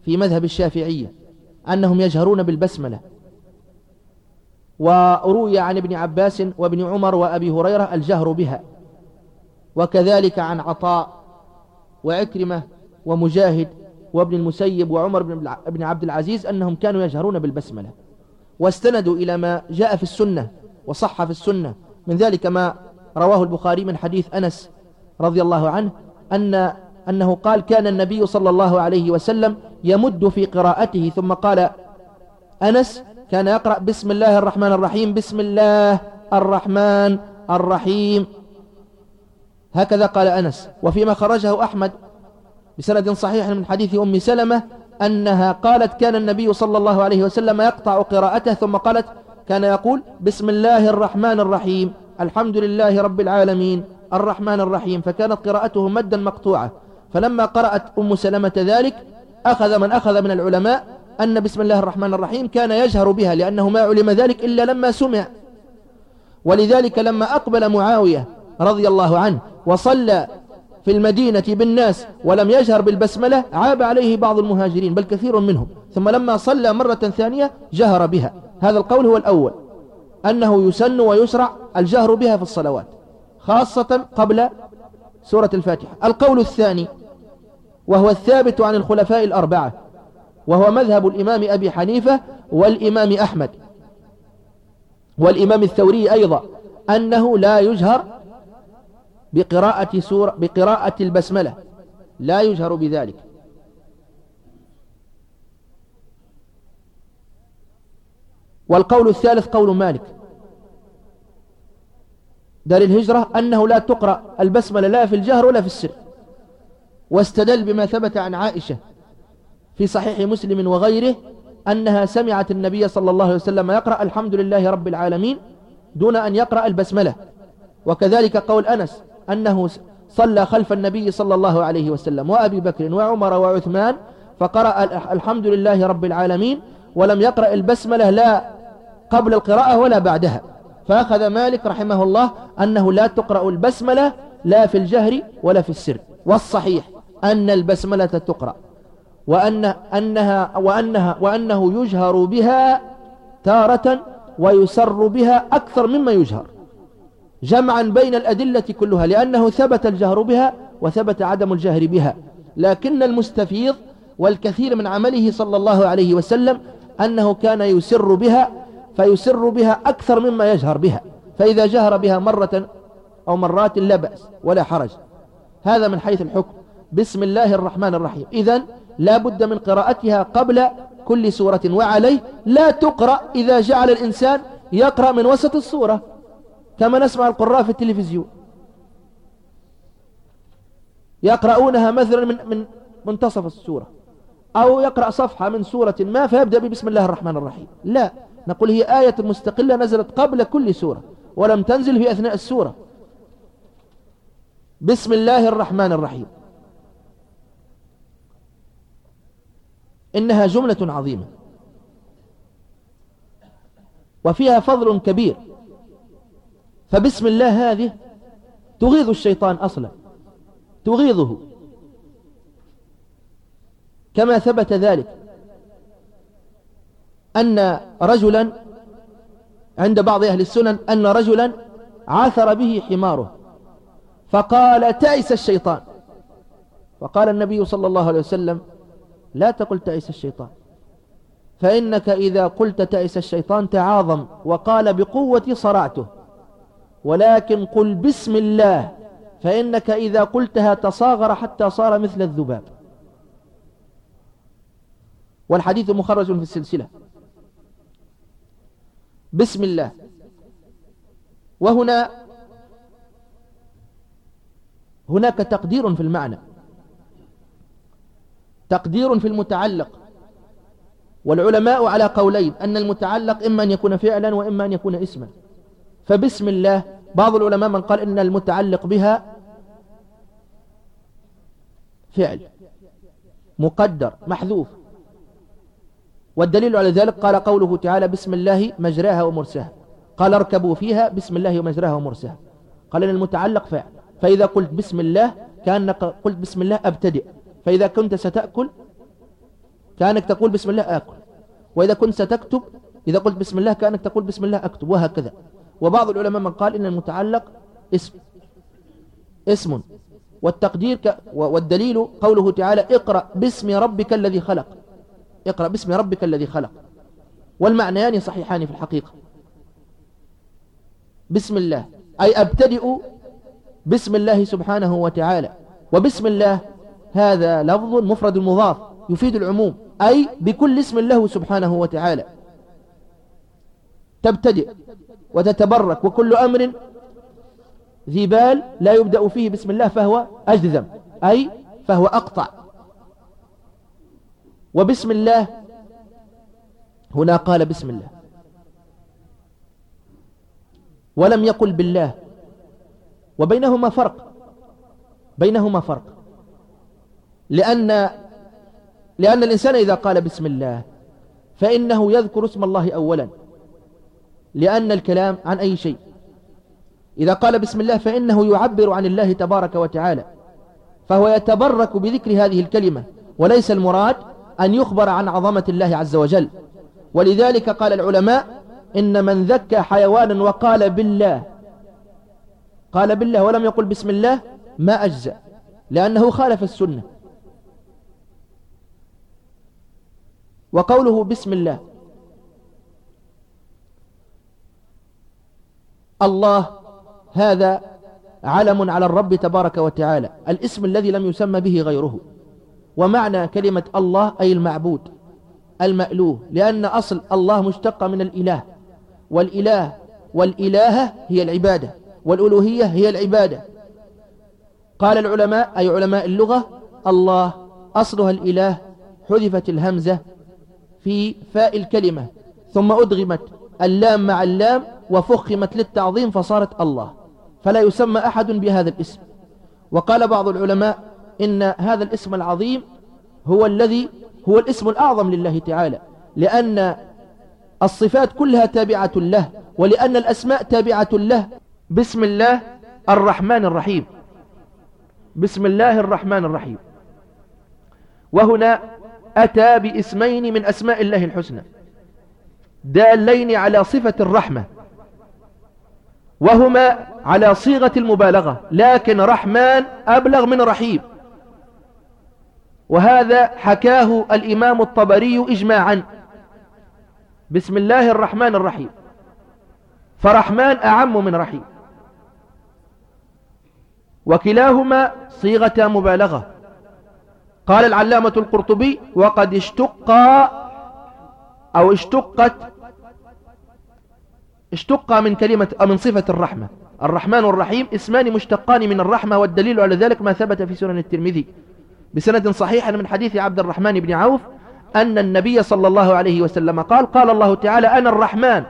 في مذهب الشافعية أنهم يجهرون بالبسملة. وروي عن ابن عباس وابن عمر وأبي هريرة الجهر بها. وكذلك عن عطاء وعكرمة ومجاهد وابن المسيب وعمر بن عبد العزيز أنهم كانوا يجهرون بالبسملة. واستندوا إلى ما جاء في السنة وصح في السنة. من ذلك ما رواه البخاري من حديث أنس رضي الله عنه أن أنه قال كان النبي صلى الله عليه وسلم يمد في قراءته ثم قال أنس كان يقرأ بسم الله الرحمن الرحيم بسم الله الرحمن الرحيم. هكذا قال أنس وفيما خرجه أحمد بسند صحيح من حديث أم سلمة أنها قالت كان النبي صلى الله عليه وسلم يقطع قراءته ثم قالت كان يقول بسم الله الرحمن الرحيم الحمد لله رب العالمين الرحمن الرحيم. فكانت قراءته مدا مقطوعة. فلما قرأت أم سلمة ذلك أخذ من أخذ من العلماء أن بسم الله الرحمن الرحيم كان يجهر بها لأنه ما علم ذلك إلا لما سمع. ولذلك لما أقبل معاوية رضي الله عنه وصلى في المدينة بالناس ولم يجهر بالبسملة عاب عليه بعض المهاجرين بل كثير منهم. ثم لما صلى مرة ثانية جهر بها. هذا القول هو الأول. أنه يسن ويشرع الجهر بها في الصلوات خاصة قبل سورة الفاتحة. القول الثاني وهو الثابت عن الخلفاء الأربعة. وهو مذهب الإمام أبي حنيفة والإمام أحمد. والإمام الثوري أيضا أنه لا يجهر بقراءة سورة بقراءة البسملة. لا يجهر بذلك. والقول الثالث قول مالك. دار الهجرة أنه لا تقرأ البسملة لا في الجهر ولا في السر. واستدل بما ثبت عن عائشة. في صحيح مسلم وغيره أنها سمعت النبي صلى الله عليه وسلم يقرأ الحمد لله رب العالمين دون أن يقرأ البسملة. وكذلك قول أنس أنه صلى خلف النبي صلى الله عليه وسلم وأبي بكر وعمر وعثمان فقرأ الحمد لله رب العالمين ولم يقرأ البسملة لا قبل القراءة ولا بعدها. فأخذ مالك رحمه الله أنه لا تقرأ البسملة لا في الجهر ولا في السر. والصحيح أن البسملة تقرأ. وأن أنها وأنها وأنه يجهر بها تارة ويسر بها أكثر مما يجهر جمعا بين الأدلة كلها لأنه ثبت الجهر بها وثبت عدم الجهر بها. لكن المستفيض والكثير من عمله صلى الله عليه وسلم أنه كان يسر بها فيسر بها أكثر مما يجهر بها. فإذا جهر بها مرة أو مرات لا بأس ولا حرج. هذا من حيث الحكم. بسم الله الرحمن الرحيم. إذا لا بد من قراءتها قبل كل سورة وعليه لا تقرأ إذا جعل الإنسان يقرأ من وسط السورة كما نسمع القراء في التلفزيون. يقرؤونها مثلا من من منتصف السورة أو يقرأ صفحة من سورة ما فيبدأ بسم الله الرحمن الرحيم. لا نقول هي آية مستقلة نزلت قبل كل سورة ولم تنزل في أثناء السورة. بسم الله الرحمن الرحيم. إنها جملة عظيمة. وفيها فضل كبير. فبسم الله هذه تغيظ الشيطان أصلا. تغيظه. كما ثبت ذلك أن رجلا عند بعض أهل السنن أن رجلا عثر به حماره. فقال تعس الشيطان. وقال النبي صلى الله عليه وسلم لا تقل تعس الشيطان. فإنك إذا قلت تعس الشيطان تعاظم وقال بقوة صرعته. ولكن قل بسم الله فإنك إذا قلتها تصاغر حتى صار مثل الذباب. والحديث مخرج في السلسلة. بسم الله. وهنا هناك تقدير في المعنى. تقدير في المتعلق. والعلماء على قولين أن المتعلق إما أن يكون فعلا وإما أن يكون اسما. فبسم الله بعض العلماء من قال إن المتعلق بها فعل مقدر محذوف. والدليل على ذلك قال قوله تعالى بسم الله مجراها ومرساها. قال اركبوا فيها بسم الله مجراها ومرساها. قال إن المتعلق فعل. فإذا قلت بسم الله كأنك قلت بسم الله أبتدئ. فإذا كنت ستأكل كأنك تقول بسم الله آكل. وإذا كنت ستكتب إذا قلت بسم الله كأنك تقول بسم الله أكتب وهكذا. وبعض العلماء من قال إن المتعلق اسم اسم. والتقدير ك... والدليل قوله تعالى اقرأ باسم ربك الذي خلق. اقرأ باسم ربك الذي خلق. والمعنيان صحيحان في الحقيقة. بسم الله أي أبتدئ بسم الله سبحانه وتعالى. وبسم الله هذا لفظ مفرد مضاف يفيد العموم أي بكل اسم له سبحانه وتعالى. تبتدئ وتتبرك وكل أمر ذي بال لا يبدأ فيه بسم الله فهو أجذم أي فهو أقطع. وبسم الله هنا قال بسم الله. ولم يقل بالله. وبينهما فرق بينهما فرق. لأن لأن الإنسان إذا قال بسم الله فإنه يذكر اسم الله أولا لأن الكلام عن أي شيء. إذا قال بسم الله فإنه يعبر عن الله تبارك وتعالى فهو يتبرك بذكر هذه الكلمة وليس المراد أن يخبر عن عظمة الله عز وجل. ولذلك قال العلماء إن من ذكى حيوانا وقال بالله قال بالله ولم يقل بسم الله ما أجزأ لأنه خالف السنة. وقوله بسم الله. الله هذا علم على الرب تبارك وتعالى. الاسم الذي لم يسمى به غيره. ومعنى كلمة الله أي المعبود. المألوه. لأن أصل الله مشتق من الإله. والإله والإلهة هي العبادة. والألوهية هي العبادة. قال العلماء أي علماء اللغة الله أصلها الإله حذفت الهمزة في فاء الكلمة. ثم أدغمت. اللام مع اللام وفخمت للتعظيم فصارت الله. فلا يسمى أحد بهذا الاسم. وقال بعض العلماء إن هذا الاسم العظيم هو الذي هو الاسم الأعظم لله تعالى. لأن الصفات كلها تابعة له ولأن الأسماء تابعة له. بسم الله الرحمن الرحيم. بسم الله الرحمن الرحيم. وهنا أتى باسمين من أسماء الله الحسنى دالين على صفة الرحمة وهما على صيغة المبالغة لكن رحمن أبلغ من رحيم. وهذا حكاه الإمام الطبري إجماعا بسم الله الرحمن الرحيم. فرحمن أعم من رحيم. وكلاهما صيغة مبالغة. قال العلامة القرطبي وقد اشتق أو اشتقت اشتق من كلمة من صفة الرحمة. الرحمن والرحيم اسمان مشتقان من الرحمة والدليل على ذلك ما ثبت في سنن الترمذي. بسند صحيح من حديث عبد الرحمن بن عوف أن النبي صلى الله عليه وسلم قال قال الله تعالى أنا الرحمن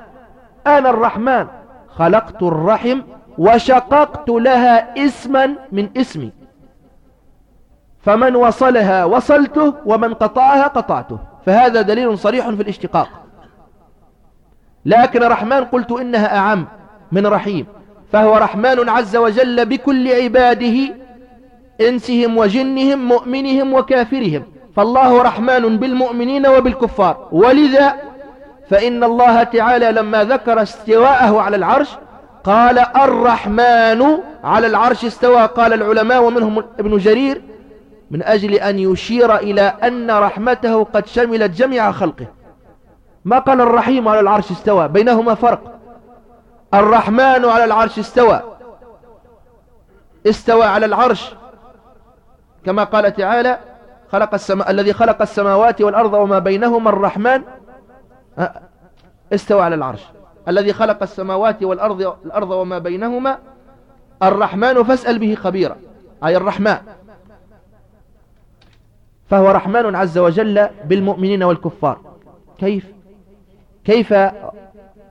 أنا الرحمن خلقت الرحم وشققت لها اسما من اسمي. فمن وصلها وصلته ومن قطعها قطعته. فهذا دليل صريح في الاشتقاق. لكن الرحمن قلت إنها أعم من رحيم. فهو رحمن عز وجل بكل عباده إنسهم وجنهم مؤمنهم وكافرهم. فالله رحمن بالمؤمنين وبالكفار. ولذا فإن الله تعالى لما ذكر استواءه على العرش قال الرحمن على العرش استوى. قال العلماء ومنهم ابن جرير من أجل أن يشير إلى أن رحمته قد شملت جميع خلقه. ما قال الرحيم على العرش استوى؟ بينهما فرق. الرحمن على العرش استوى. استوى على العرش. كما قال تعالى خلق السماء الذي خلق السماوات والأرض وما بينهما الرحمن. استوى على العرش. الذي خلق السماوات والأرض الأرض وما بينهما الرحمن فاسأل به خبيرا. أي الرحمن. فهو رحمن عز وجل بالمؤمنين والكفار. كيف؟ كيف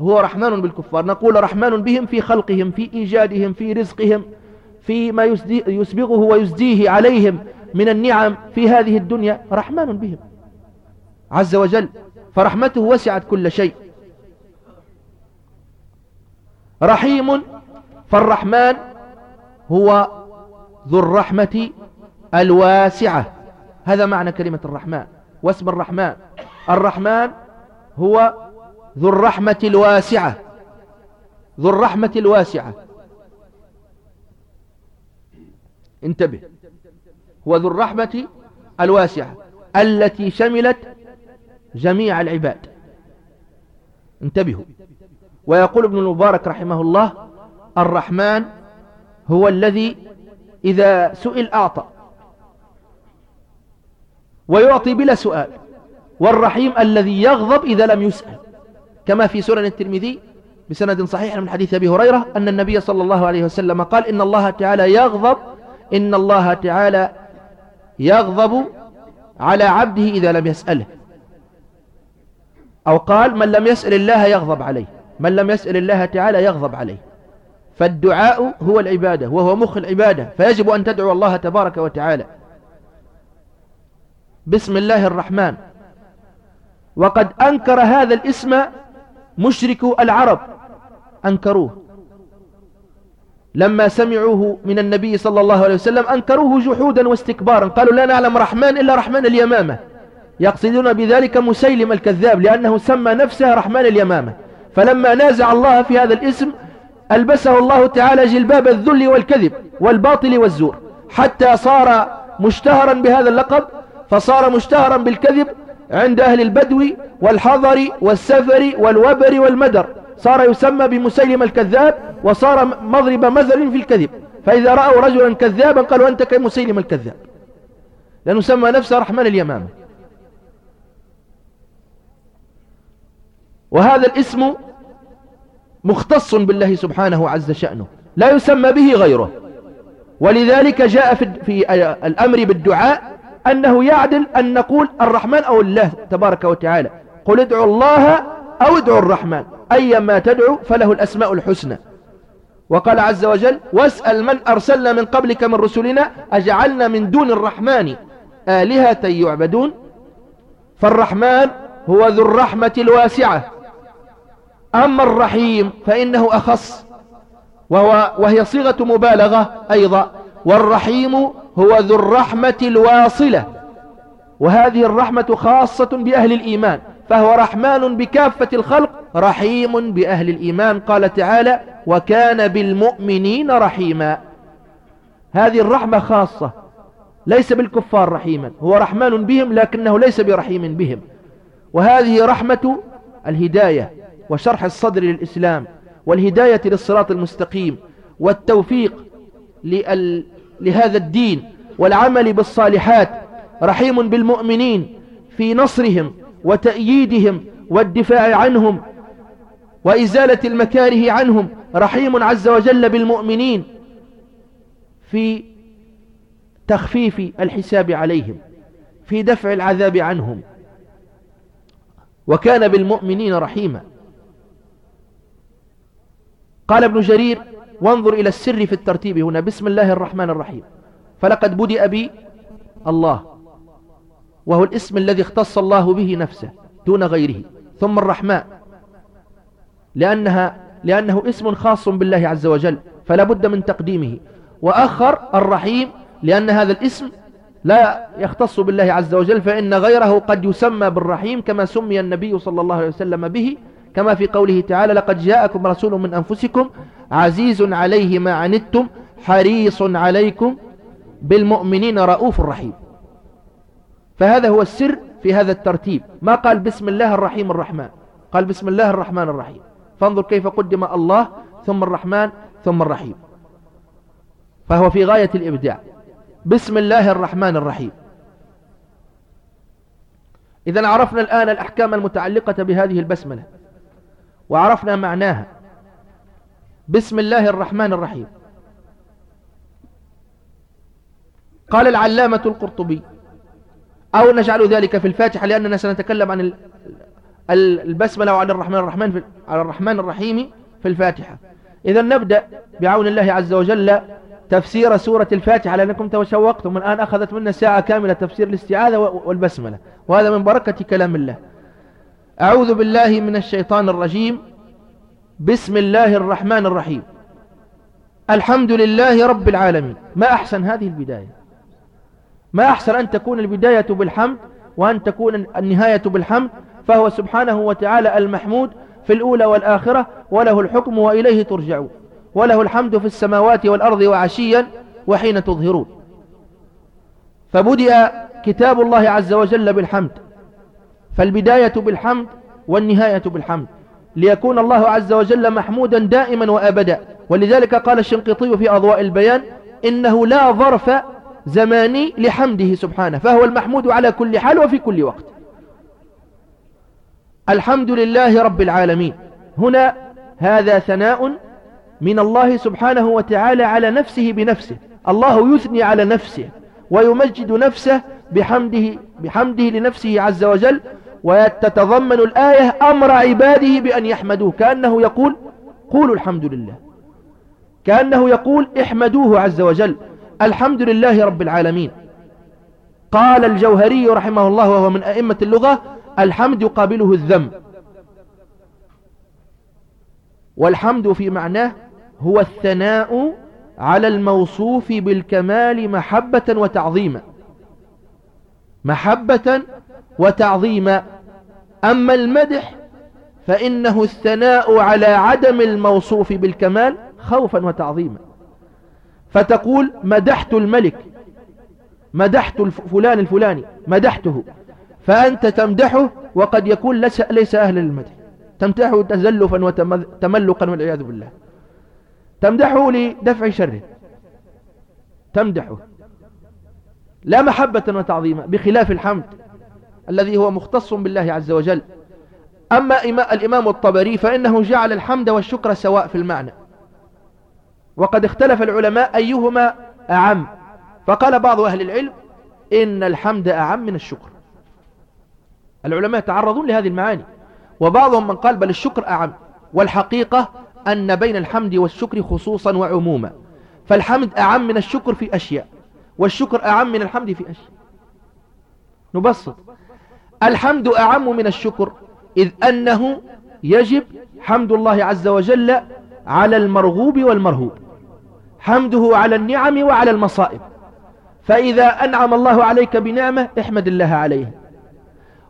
هو رحمن بالكفار؟ نقول رحمن بهم في خلقهم في إيجادهم في رزقهم في ما يسبغه ويزديه عليهم من النعم في هذه الدنيا. رحمن بهم عز وجل فرحمته وسعت كل شيء. رحيم فالرحمن هو ذو الرحمة الواسعة. هذا معنى كلمة الرحمن. واسم الرحمن. الرحمن هو ذو الرحمة الواسعة. ذو الرحمة الواسعة. انتبه. هو ذو الرحمة الواسعة. التي شملت جميع العباد. انتبهوا. ويقول ابن المبارك رحمه الله الرحمن هو الذي إذا سئل أعطى. ويعطي بلا سؤال والرحيم الذي يغضب إذا لم يسأل. كما في سنن الترمذي بسند صحيح من حديث أبي هريرة أن النبي صلى الله عليه وسلم قال إن الله تعالى يغضب إن الله تعالى يغضب على عبده إذا لم يسأله. أو قال من لم يسأل الله يغضب عليه من لم يسأل الله تعالى يغضب عليه. فالدعاء هو العبادة وهو مخ العبادة فيجب أن تدعو الله تبارك وتعالى. بسم الله الرحمن. وقد أنكر هذا الاسم مشركو العرب. أنكروه. لما سمعوه من النبي صلى الله عليه وسلم أنكروه جحودا واستكبارا. قالوا لا نعلم رحمن إلا رحمن اليمامة. يقصدون بذلك مسيلم الكذاب لأنه سمى نفسه رحمن اليمامة. فلما نازع الله في هذا الاسم ألبسه الله تعالى جلباب الذل والكذب والباطل والزور. حتى صار مشتهرا بهذا اللقب فصار مشتهرا بالكذب عند أهل البدو والحضر والسفر والوبر والمدر. صار يسمى بمسيلم الكذاب وصار مضرب مثل في الكذب. فإذا رأوا رجلا كذابا قالوا أنت كمسيلم الكذاب. لأنه سمى نفسه رحمن اليمامة وهذا الاسم مختص بالله سبحانه عز شأنه. لا يسمى به غيره. ولذلك جاء في الأمر بالدعاء أنه يعدل أن نقول الرحمن أو الله تبارك وتعالى. قل ادعوا الله أو ادعوا الرحمن. أيما تدعو فله الأسماء الحسنى. وقال عز وجل واسأل من أرسلنا من قبلك من رسلنا أجعلنا من دون الرحمن آلهة يعبدون. فالرحمن هو ذو الرحمة الواسعة. أما الرحيم فإنه أخص وهو وهي صيغة مبالغة أيضا. والرحيم هو ذو الرحمة الواصلة. وهذه الرحمة خاصة بأهل الإيمان. فهو رحمن بكافة الخلق رحيم بأهل الإيمان. قال تعالى وكان بالمؤمنين رحيما. هذه الرحمة خاصة. ليس بالكفار رحيما. هو رحمن بهم لكنه ليس برحيم بهم. وهذه رحمة الهداية وشرح الصدر للإسلام والهداية للصراط المستقيم والتوفيق لهذا الدين والعمل بالصالحات رحيم بالمؤمنين في نصرهم وتأييدهم والدفاع عنهم وإزالة المكاره عنهم رحيم عز وجل بالمؤمنين في تخفيف الحساب عليهم في دفع العذاب عنهم. وكان بالمؤمنين رحيما. قال ابن جرير وانظر إلى السر في الترتيب هنا. بسم الله الرحمن الرحيم. فلقد بدأ بي الله وهو الاسم الذي اختص الله به نفسه دون غيره. ثم الرحمن لأنها لأنه اسم خاص بالله عز وجل فلا بد من تقديمه. وأخر الرحيم لأن هذا الاسم لا يختص بالله عز وجل فإن غيره قد يسمى بالرحيم كما سمي النبي صلى الله عليه وسلم به كما في قوله تعالى لقد جاءكم رسول من أنفسكم عزيز عليه ما عنتم حريص عليكم بالمؤمنين رؤوف رحيم. فهذا هو السر في هذا الترتيب. ما قال بسم الله الرحيم الرحمن؟ قال بسم الله الرحمن الرحيم. فانظر كيف قدم الله ثم الرحمن ثم الرحيم. فهو في غاية الإبداع. بسم الله الرحمن الرحيم. إذا عرفنا الآن الأحكام المتعلقة بهذه البسملة وعرفنا معناها. بسم الله الرحمن الرحيم. قال العلامة القرطبي أو نجعل ذلك في الفاتحة لأننا سنتكلم عن البسملة وعن الرحمن الرحمن في على الرحمن الرحيم في الفاتحة. إذا نبدأ بعون الله عز وجل تفسير سورة الفاتحة لأنكم تشوقتم. الآن أخذت منا ساعة كاملة تفسير الاستعاذة والبسملة. وهذا من بركة كلام الله. أعوذ بالله من الشيطان الرجيم. بسم الله الرحمن الرحيم. الحمد لله رب العالمين. ما أحسن هذه البداية؟ ما أحسن أن تكون البداية بالحمد وأن تكون النهاية بالحمد؟ فهو سبحانه وتعالى المحمود في الأولى والآخرة وله الحكم وإليه ترجعون. وله الحمد في السماوات والأرض وعشيا وحين تظهرون. فبدأ كتاب الله عز وجل بالحمد. فالبداية بالحمد والنهاية بالحمد. ليكون الله عز وجل محمودا دائما وأبدا. ولذلك قال الشنقيطي في أضواء البيان إنه لا ظرف زماني لحمده سبحانه فهو المحمود على كل حال وفي كل وقت. الحمد لله رب العالمين. هنا هذا ثناء من الله سبحانه وتعالى على نفسه بنفسه. الله يثني على نفسه ويمجد نفسه بحمده, بحمده لنفسه عز وجل وتتضمن الآية أمر عباده بأن يحمدوه. كأنه يقول قولوا الحمد لله. كأنه يقول احمدوه عز وجل. الحمد لله رب العالمين. قال الجوهري رحمه الله وهو من أئمة اللغة الحمد يقابله الذم والحمد في معناه هو الثناء على الموصوف بالكمال محبة وتعظيما. محبة وتعظيما أما المدح فإنه الثناء على عدم الموصوف بالكمال خوفا وتعظيما. فتقول مدحت الملك مدحت فلان الفلاني مدحته. فأنت تمدحه وقد يكون ليس أهل للمدح. تمدحه تزلفا وتملقا والعياذ بالله. تمدحه لدفع شره. تمدحه. لا محبة وتعظيما بخلاف الحمد. الذي هو مختص بالله عز وجل. أما الإمام الطبري فإنه جعل الحمد والشكر سواء في المعنى. وقد اختلف العلماء أيهما أعم. فقال بعض أهل العلم إن الحمد أعم من الشكر. العلماء تعرضون لهذه المعاني. وبعضهم من قال بل الشكر أعم. والحقيقة أن بين الحمد والشكر خصوصا وعموما. فالحمد أعم من الشكر في أشياء والشكر أعم من الحمد في أشياء. نبسط. الحمد أعم من الشكر إذ أنه يجب حمد الله عز وجل على المرغوب والمرهوب حمده على النعم وعلى المصائب. فإذا أنعم الله عليك بنعمة احمد الله عليها.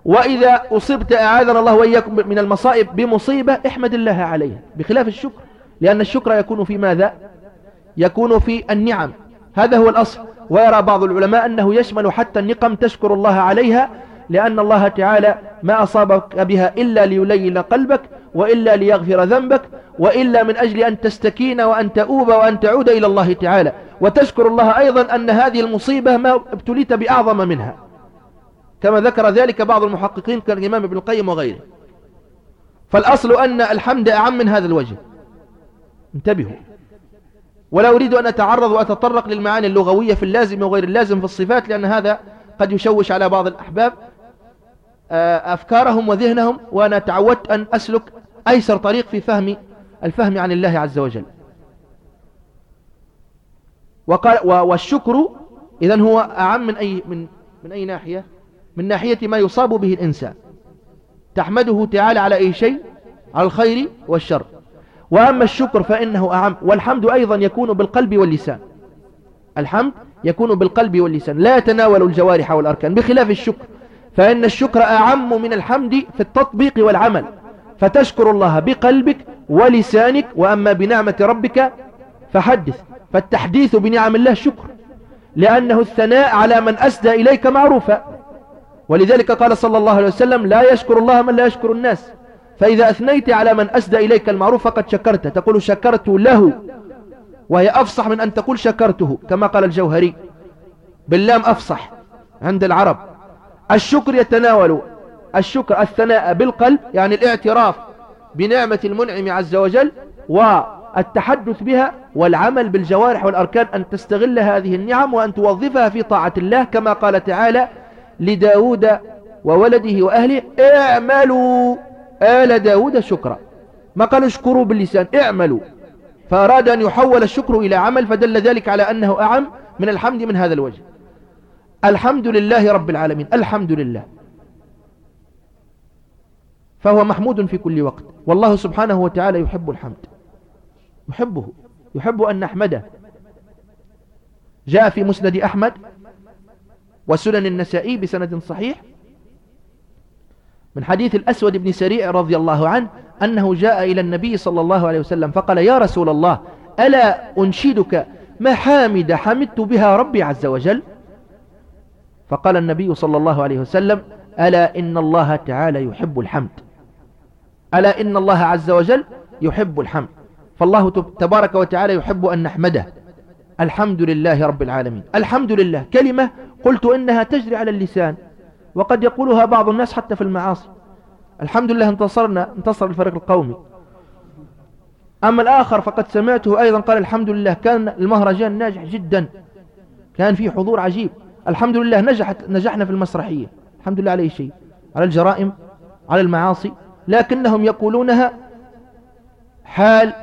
وإذا أصبت أعاذنا الله وإياكم من المصائب بمصيبة احمد الله عليها. بخلاف الشكر لأن الشكر يكون في ماذا؟ يكون في النعم. هذا هو الأصل. ويرى بعض العلماء أنه يشمل حتى النقم تشكر الله عليها لأن الله تعالى ما أصابك بها إلا ليلين قلبك وإلا ليغفر ذنبك وإلا من أجل أن تستكين وأن تؤوب وأن تعود إلى الله تعالى. وتشكر الله أيضا أن هذه المصيبة ما ابتليت بأعظم منها. كما ذكر ذلك بعض المحققين كالإمام ابن القيم وغيره. فالأصل أن الحمد أعم من هذا الوجه. انتبهوا. ولا أريد أن أتعرض وأتطرق للمعاني اللغوية في اللازم وغير اللازم في الصفات لأن هذا قد يشوش على بعض الأحباب. أفكارهم وذهنهم وأنا تعودت أن أسلك أيسر طريق في فهم الفهم عن الله عز وجل. وقال والشكر إذن هو أعم من أي, من, من أي ناحية؟ من ناحية ما يصاب به الإنسان. تحمده تعالى على أي شيء؟ على الخير والشر. وأما الشكر فإنه أعم. والحمد أيضا يكون بالقلب واللسان. الحمد يكون بالقلب واللسان. لا يتناول الجوارح والأركان. بخلاف الشكر. فإن الشكر أعم من الحمد في التطبيق والعمل. فتشكر الله بقلبك ولسانك وأما بنعمة ربك فحدث. فالتحديث بنعم الله شكر. لأنه الثناء على من أسدى إليك معروفا. ولذلك قال صلى الله عليه وسلم لا يشكر الله من لا يشكر الناس. فإذا أثنيت على من أسدى إليك المعروف فقد شكرت. تقول شكرت له. وهي أفصح من أن تقول شكرته كما قال الجوهري. باللام أفصح عند العرب. الشكر يتناول الشكر الثناء بالقلب يعني الاعتراف بنعمة المنعم عز وجل والتحدث بها والعمل بالجوارح والأركان أن تستغل هذه النعم وأن توظفها في طاعة الله كما قال تعالى لداود وولده وأهله اعملوا آل داود شكرا. ما قال اشكروا باللسان اعملوا. فأراد أن يحول الشكر إلى عمل فدل ذلك على أنه أعم من الحمد من هذا الوجه. الحمد لله رب العالمين. الحمد لله. فهو محمود في كل وقت. والله سبحانه وتعالى يحب الحمد. يحبه. يحب أن نحمده. جاء في مسند أحمد وسنن النسائي بسند صحيح من حديث الأسود بن سريع رضي الله عنه أنه جاء إلى النبي صلى الله عليه وسلم فقال يا رسول الله ألا أنشدك محامد حمدت بها ربي عز وجل؟ فقال النبي صلى الله عليه وسلم ألا إن الله تعالى يحب الحمد. ألا إن الله عز وجل يحب الحمد. فالله تبارك وتعالى يحب أن نحمده. الحمد لله رب العالمين. الحمد لله. كلمة قلت إنها تجري على اللسان. وقد يقولها بعض الناس حتى في المعاصي. الحمد لله انتصرنا انتصر الفريق القومي. أما الآخر فقد سمعته أيضا قال الحمد لله. كان المهرجان ناجح جدا. كان فيه حضور عجيب. الحمد لله نجحت نجحنا في المسرحية. الحمد لله على شيء؟ على الجرائم على المعاصي. لكنهم يقولونها حال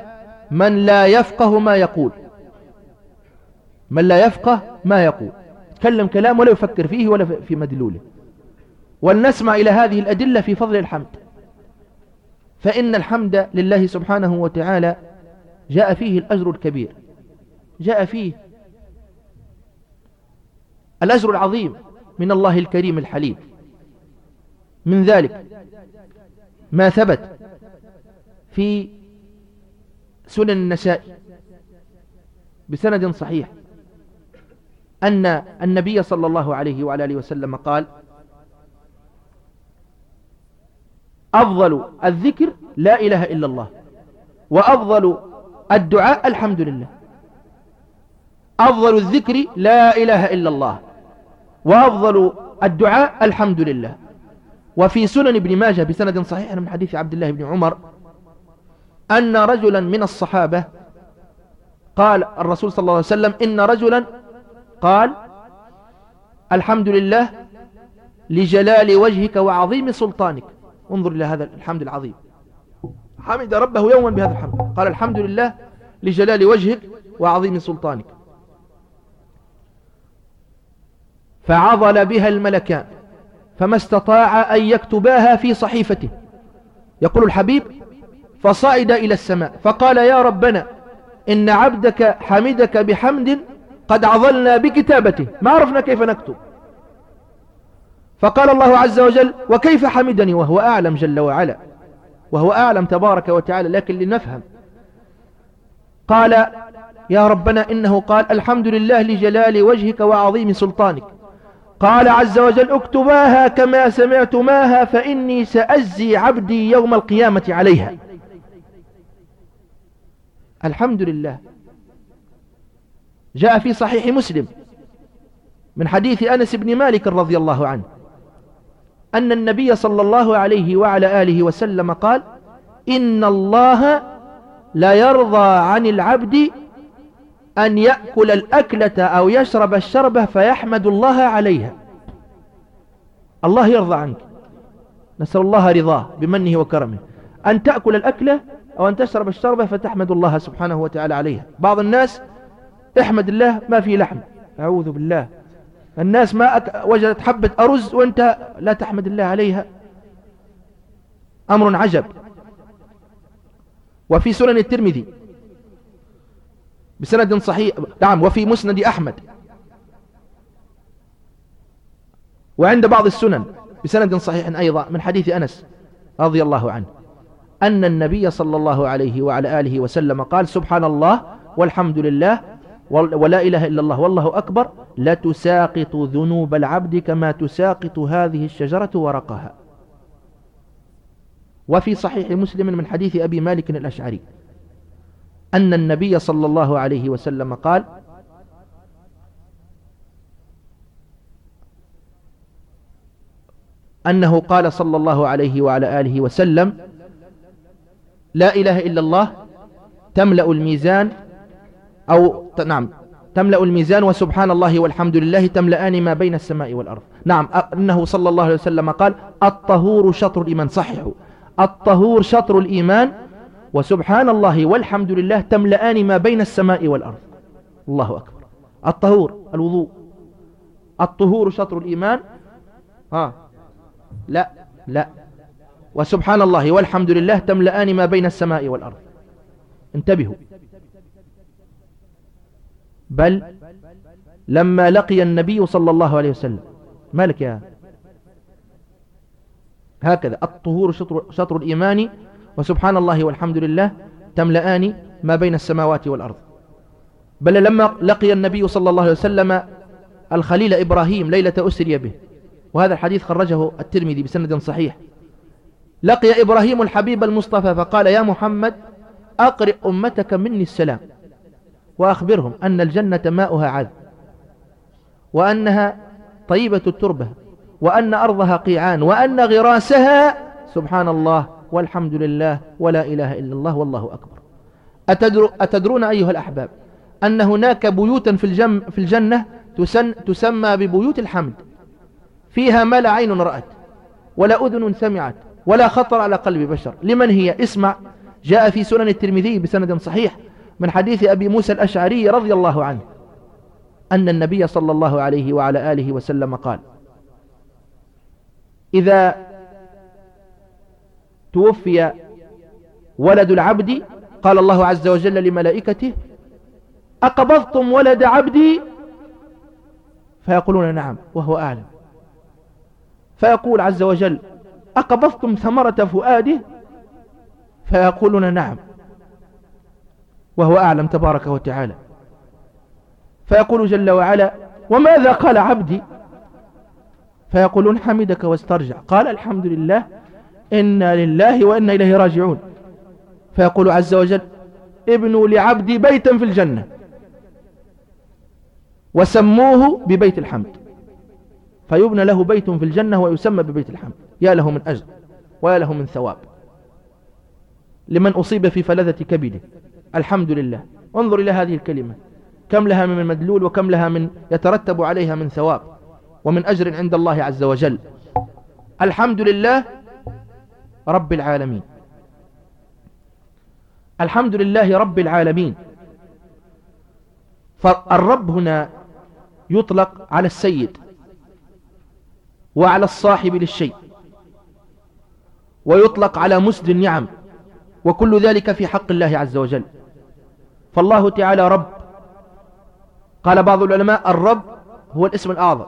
من لا يفقه ما يقول. من لا يفقه ما يقول. تكلم كلام ولا يفكر فيه ولا في مدلوله. ولنسمع إلى هذه الأدلة في فضل الحمد. فإن الحمد لله سبحانه وتعالى جاء فيه الأجر الكبير. جاء فيه الأجر العظيم من الله الكريم الحليم. من ذلك ما ثبت في سنن النساء بسند صحيح أن النبي صلى الله عليه وعلى آله وسلم قال أفضل الذكر لا إله إلا الله وأفضل الدعاء الحمد لله. أفضل الذكر لا إله إلا الله. وأفضل الدعاء الحمد لله. وفي سنن ابن ماجه بسند صحيح من حديث عبد الله بن عمر أن رجلا من الصحابة قال الرسول صلى الله عليه وسلم إن رجلا قال الحمد لله لجلال وجهك وعظيم سلطانك. انظر إلى هذا الحمد العظيم. حمد ربه يوما بهذا الحمد. قال الحمد لله لجلال وجهك وعظيم سلطانك. فعضل بها الملكان فما استطاع أن يكتباها في صحيفته. يقول الحبيب فصعد إلى السماء فقال يا ربنا إن عبدك حمدك بحمد قد عضلنا بكتابته. ما عرفنا كيف نكتب؟ فقال الله عز وجل وكيف حمدني؟ وهو أعلم جل وعلا وهو أعلم تبارك وتعالى لكن لنفهم. قال يا ربنا إنه قال الحمد لله لجلال وجهك وعظيم سلطانك. قال عز وجل اكتباها كما سمعتماها فإني سأزي عبدي يوم القيامة عليها. الحمد لله. جاء في صحيح مسلم من حديث أنس بن مالك رضي الله عنه أن النبي صلى الله عليه وعلى آله وسلم قال إن الله لا يرضى عن العبد أن يأكل الأكلة أو يشرب الشربة فيحمد الله عليها. الله يرضى عنك. نسأل الله رضاه بمنه وكرمه. أن تأكل الأكلة أو أن تشرب الشربة فتحمد الله سبحانه وتعالى عليها. بعض الناس احمد الله ما في لحم. أعوذ بالله. الناس ما. وجدت حبة أرز وأنت لا تحمد الله عليها. أمر عجب. وفي سنن الترمذي بسند صحيح. نعم وفي مسند أحمد. وعند بعض السنن بسند صحيح أيضا من حديث أنس رضي الله عنه. أن النبي صلى الله عليه وعلى آله وسلم قال سبحان الله والحمد لله ولا إله إلا الله والله أكبر لا تساقط ذنوب العبد كما تساقط هذه الشجرة ورقها. وفي صحيح مسلم من حديث أبي مالك الأشعري. أن النبي صلى الله عليه وسلم قال أنه قال صلى الله عليه وعلى آله وسلم لا إله إلا الله تملأ الميزان أو نعم تملأ الميزان وسبحان الله والحمد لله تملأان ما بين السماء والأرض. نعم أنه صلى الله عليه وسلم قال الطهور شطر الإيمان صححوا الطهور شطر الإيمان وسبحان الله والحمد لله تملأان ما بين السماء والأرض. الله أكبر. الطهور الوضوء. الطهور شطر الإيمان. ها. لا لا. وسبحان الله والحمد لله تملأان ما بين السماء والأرض. انتبهوا. بل لما لقي النبي صلى الله عليه وسلم مالك يا هكذا الطهور شطر, شطر الإيمان وسبحان الله والحمد لله تملأان ما بين السماوات والأرض. بل لما لقي النبي صلى الله عليه وسلم الخليل إبراهيم ليلة أسري به وهذا الحديث خرجه الترمذي بسند صحيح. لقي إبراهيم الحبيب المصطفى فقال يا محمد أقرئ أمتك مني السلام وأخبرهم أن الجنة ماؤها عذب وأنها طيبة التربة وأن أرضها قيعان وأن غراسها سبحان الله والحمد لله ولا إله إلا الله والله أكبر. أتدر أتدرون أيها الأحباب أن هناك بيوتا في, الجم في الجنة تسن تسمى ببيوت الحمد. فيها ما لا عين رأت ولا أذن سمعت ولا خطر على قلب بشر. لمن هي؟ اسمع. جاء في سنن الترمذي بسند صحيح من حديث أبي موسى الأشعري رضي الله عنه أن النبي صلى الله عليه وعلى آله وسلم قال إذا توفي ولد العبد قال الله عز وجل لملائكته أقبضتم ولد عبدي؟ فيقولون نعم وهو أعلم. فيقول عز وجل أقبضتم ثمرة فؤاده؟ فيقولون نعم وهو أعلم تبارك وتعالى. فيقول جل وعلا وماذا قال عبدي؟ فيقولون حمدك واسترجع. قال الحمد لله إنا لله وإنا إليه راجعون. فيقول عز وجل ابنوا لعبدي بيتا في الجنة. وسموه ببيت الحمد. فيبنى له بيت في الجنة ويسمى ببيت الحمد. يا له من أجر ويا له من ثواب. لمن أصيب في فلذة كبده الحمد لله. انظر إلى هذه الكلمة. كم لها من مدلول وكم لها من يترتب عليها من ثواب. ومن أجر عند الله عز وجل. الحمد لله رب العالمين. الحمد لله رب العالمين. فالرب هنا يطلق على السيد وعلى الصاحب للشيء ويطلق على مسد النعم وكل ذلك في حق الله عز وجل. فالله تعالى رب. قال بعض العلماء الرب هو الاسم الأعظم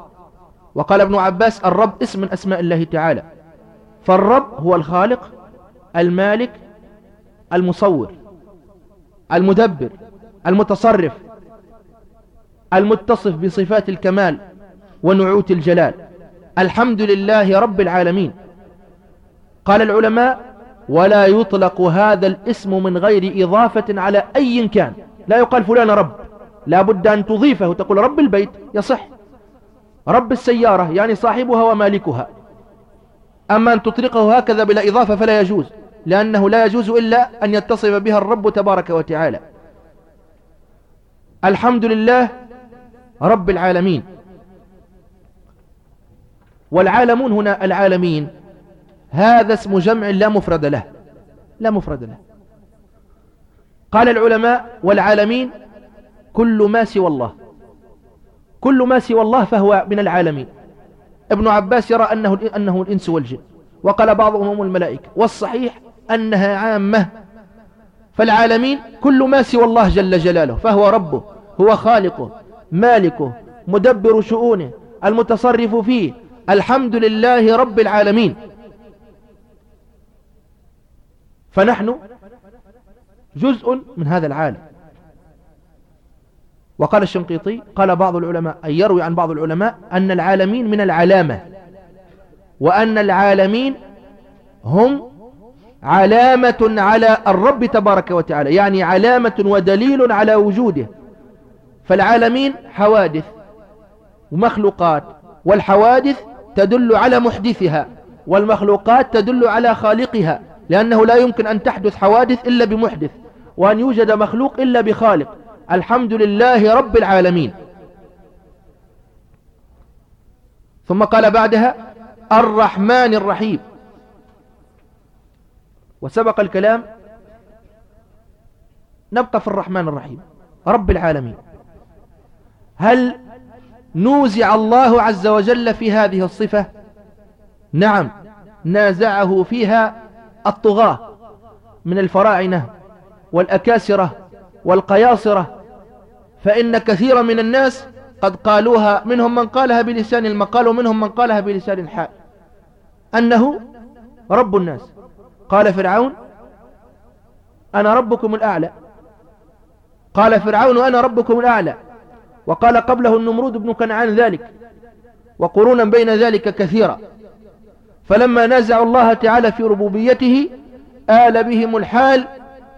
وقال ابن عباس الرب اسم من أسماء الله تعالى. فالرب هو الخالق المالك المصور المدبر المتصرف المتصف بصفات الكمال ونعوت الجلال. الحمد لله رب العالمين. قال العلماء ولا يطلق هذا الاسم من غير إضافة على أي كان. لا يقال فلان رب. لا بد أن تضيفه. تقول رب البيت يصح. رب السيارة يعني صاحبها ومالكها. أما أن تطلقه هكذا بلا إضافة فلا يجوز لأنه لا يجوز إلا أن يتصف بها الرب تبارك وتعالى. الحمد لله رب العالمين. والعالمون هنا العالمين هذا اسم جمع لا مفرد له لا مفرد له. قال العلماء والعالمين كل ما سوى الله. كل ما سوى الله فهو من العالمين. ابن عباس يرى أنه, أنه الإنس والجن وقال بعضهم هم الملائكة والصحيح أنها عامة فالعالمين كل ما سوى الله جل جلاله فهو ربه هو خالقه مالكه مدبر شؤونه المتصرف فيه الحمد لله رب العالمين. فنحن جزء من هذا العالم. وقال الشنقيطي قال بعض العلماء أن يروي عن بعض العلماء أن العالمين من العلامة وأن العالمين هم علامة على الرب تبارك وتعالى يعني علامة ودليل على وجوده. فالعالمين حوادث ومخلوقات والحوادث تدل على محدثها والمخلوقات تدل على خالقها لأنه لا يمكن أن تحدث حوادث إلا بمحدث وأن يوجد مخلوق إلا بخالق. الحمد لله رب العالمين. ثم قال بعدها الرحمن الرحيم. وسبق الكلام نبقى في الرحمن الرحيم. رب العالمين. هل نوزع الله عز وجل في هذه الصفة؟ نعم. نازعه فيها الطغاة من الفراعنة والأكاسرة والقياصرة فإن كثيرا من الناس قد قالوها منهم من قالها بلسان المقال ومنهم من قالها بلسان الحال. أنه رب الناس. قال فرعون أنا ربكم الأعلى. قال فرعون أنا ربكم الأعلى. وقال قبله النمرود بن كنعان ذلك. وقرونا بين ذلك كثيرا. فلما نازعوا الله تعالى في ربوبيته آل بهم الحال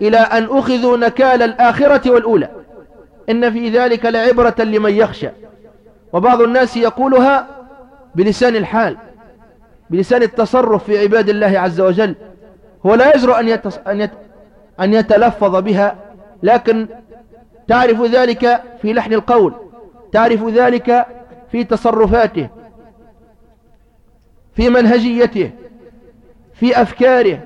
إلى أن أخذوا نكال الآخرة والأولى. إن في ذلك لعبرة لمن يخشى. وبعض الناس يقولها بلسان الحال بلسان التصرف في عباد الله عز وجل. هو لا يجرؤ أن, يتص... أن, يت... أن يتلفظ بها لكن تعرف ذلك في لحن القول تعرف ذلك في تصرفاته في منهجيته في أفكاره.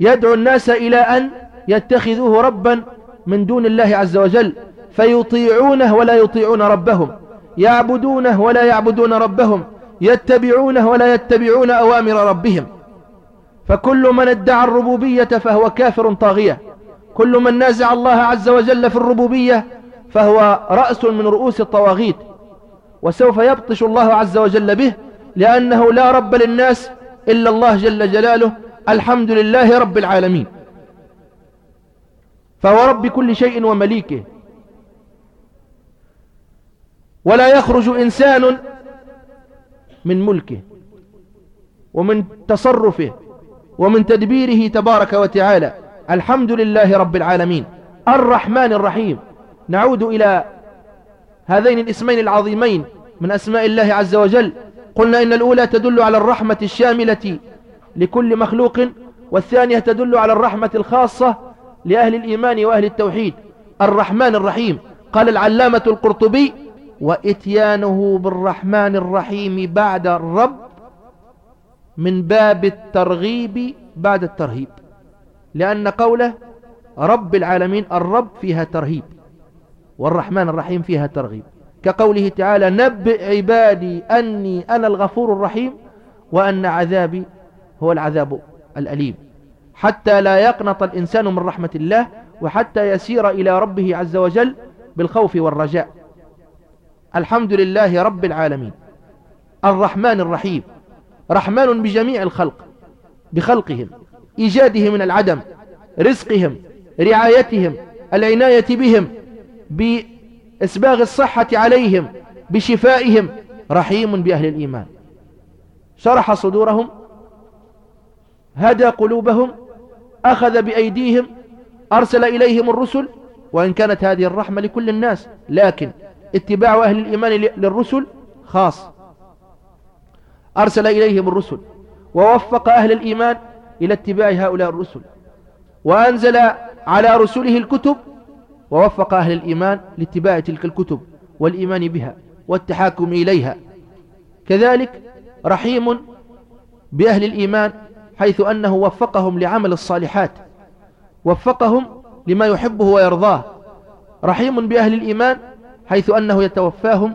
يدعو الناس إلى أن يتخذوه ربا من دون الله عز وجل فيطيعونه ولا يطيعون ربهم يعبدونه ولا يعبدون ربهم يتبعونه ولا يتبعون أوامر ربهم. فكل من ادعى الربوبية فهو كافر طاغية كل من نازع الله عز وجل في الربوبية فهو رأس من رؤوس الطواغيت. وسوف يبطش الله عز وجل به لأنه لا رب للناس إلا الله جل جلاله الحمد لله رب العالمين. فهو رب كل شيء ومليكه. ولا يخرج إنسان من ملكه ومن تصرفه ومن تدبيره تبارك وتعالى. الحمد لله رب العالمين. الرحمن الرحيم. نعود إلى هذين الاسمين العظيمين من أسماء الله عز وجل. قلنا إن الأولى تدل على الرحمة الشاملة لكل مخلوق والثانية تدل على الرحمة الخاصة لأهل الإيمان وأهل التوحيد. الرحمن الرحيم. قال العلامة القرطبي وإتيانه بالرحمن الرحيم بعد الرب من باب الترغيب بعد الترهيب. لأن قوله رب العالمين الرب فيها ترهيب والرحمن الرحيم فيها ترغيب. كقوله تعالى نبئ عبادي أني أنا الغفور الرحيم وأن عذابي هو العذاب الأليم. حتى لا يقنط الإنسان من رحمة الله وحتى يسير إلى ربه عز وجل بالخوف والرجاء. الحمد لله رب العالمين. الرحمن الرحيم. رحمن بجميع الخلق بخلقهم إيجاده من العدم رزقهم رعايتهم العناية بهم بإسباغ الصحة عليهم بشفائهم. رحيم بأهل الإيمان. شرح صدورهم هدى قلوبهم أخذ بأيديهم أرسل إليهم الرسل وإن كانت هذه الرحمة لكل الناس. لكن اتباع أهل الإيمان للرسل خاص. أرسل إليهم الرسل ووفق أهل الإيمان إلى اتباع هؤلاء الرسل. وأنزل على رسله الكتب ووفق أهل الإيمان لاتباع تلك الكتب والإيمان بها والتحاكم إليها. كذلك رحيم بأهل الإيمان حيث أنه وفقهم لعمل الصالحات وفقهم لما يحبه ويرضاه. رحيم بأهل الإيمان حيث أنه يتوفاهم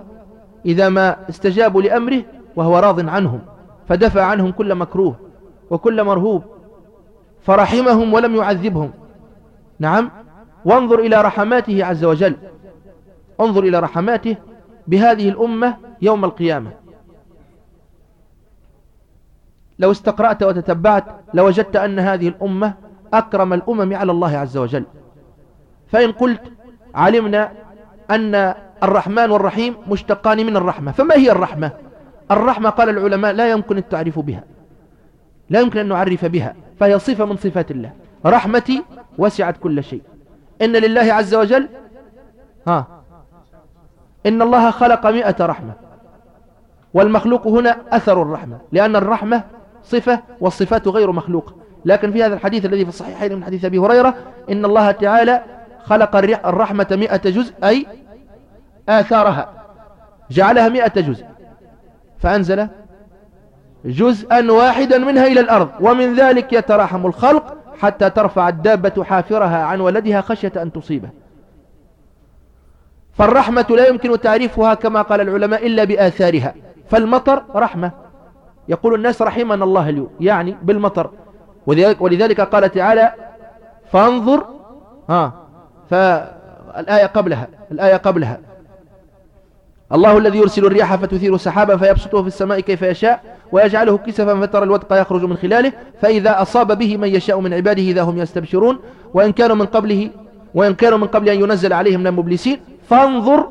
إذا ما استجابوا لأمره وهو راض عنهم فدفع عنهم كل مكروه وكل مرهوب فرحمهم ولم يعذبهم. نعم وانظر إلى رحماته عز وجل. انظر إلى رحماته بهذه الأمة يوم القيامة. لو استقرأت وتتبعت لوجدت أن هذه الأمة أكرم الأمم على الله عز وجل. فإن قلت علمنا أن الرحمن والرحيم مشتقان من الرحمة فما هي الرحمة؟ الرحمة قال العلماء لا يمكن التعريف بها لا يمكن أن نعرف بها فهي صفة من صفات الله. رحمتي وسعت كل شيء. إن لله عز وجل ها إن الله خلق مئة رحمة والمخلوق هنا أثر الرحمة لأن الرحمة صفة والصفات غير مخلوقة لكن في هذا الحديث الذي في الصحيحين من حديث أبي هريرة إن الله تعالى خلق الرحمة مئة جزء أي آثارها. جعلها مئة جزء. فأنزل جزءا واحدا منها إلى الأرض. ومن ذلك يتراحم الخلق حتى ترفع الدابة حافرها عن ولدها خشية أن تصيبه. فالرحمة لا يمكن تعريفها كما قال العلماء إلا بآثارها. فالمطر رحمة. يقول الناس رحمنا الله اليوم يعني بالمطر. ولذلك قال تعالى فانظر ها فالآية قبلها الآية قبلها. الله الذي يرسل الرياح فتثير سحابا فيبسطه في السماء كيف يشاء ويجعله كسفا فترى الودق يخرج من خلاله فإذا أصاب به من يشاء من عباده إذا هم يستبشرون. وإن كانوا من قبله وإن كانوا من قبل أن ينزل عليهم لمبلسين فانظر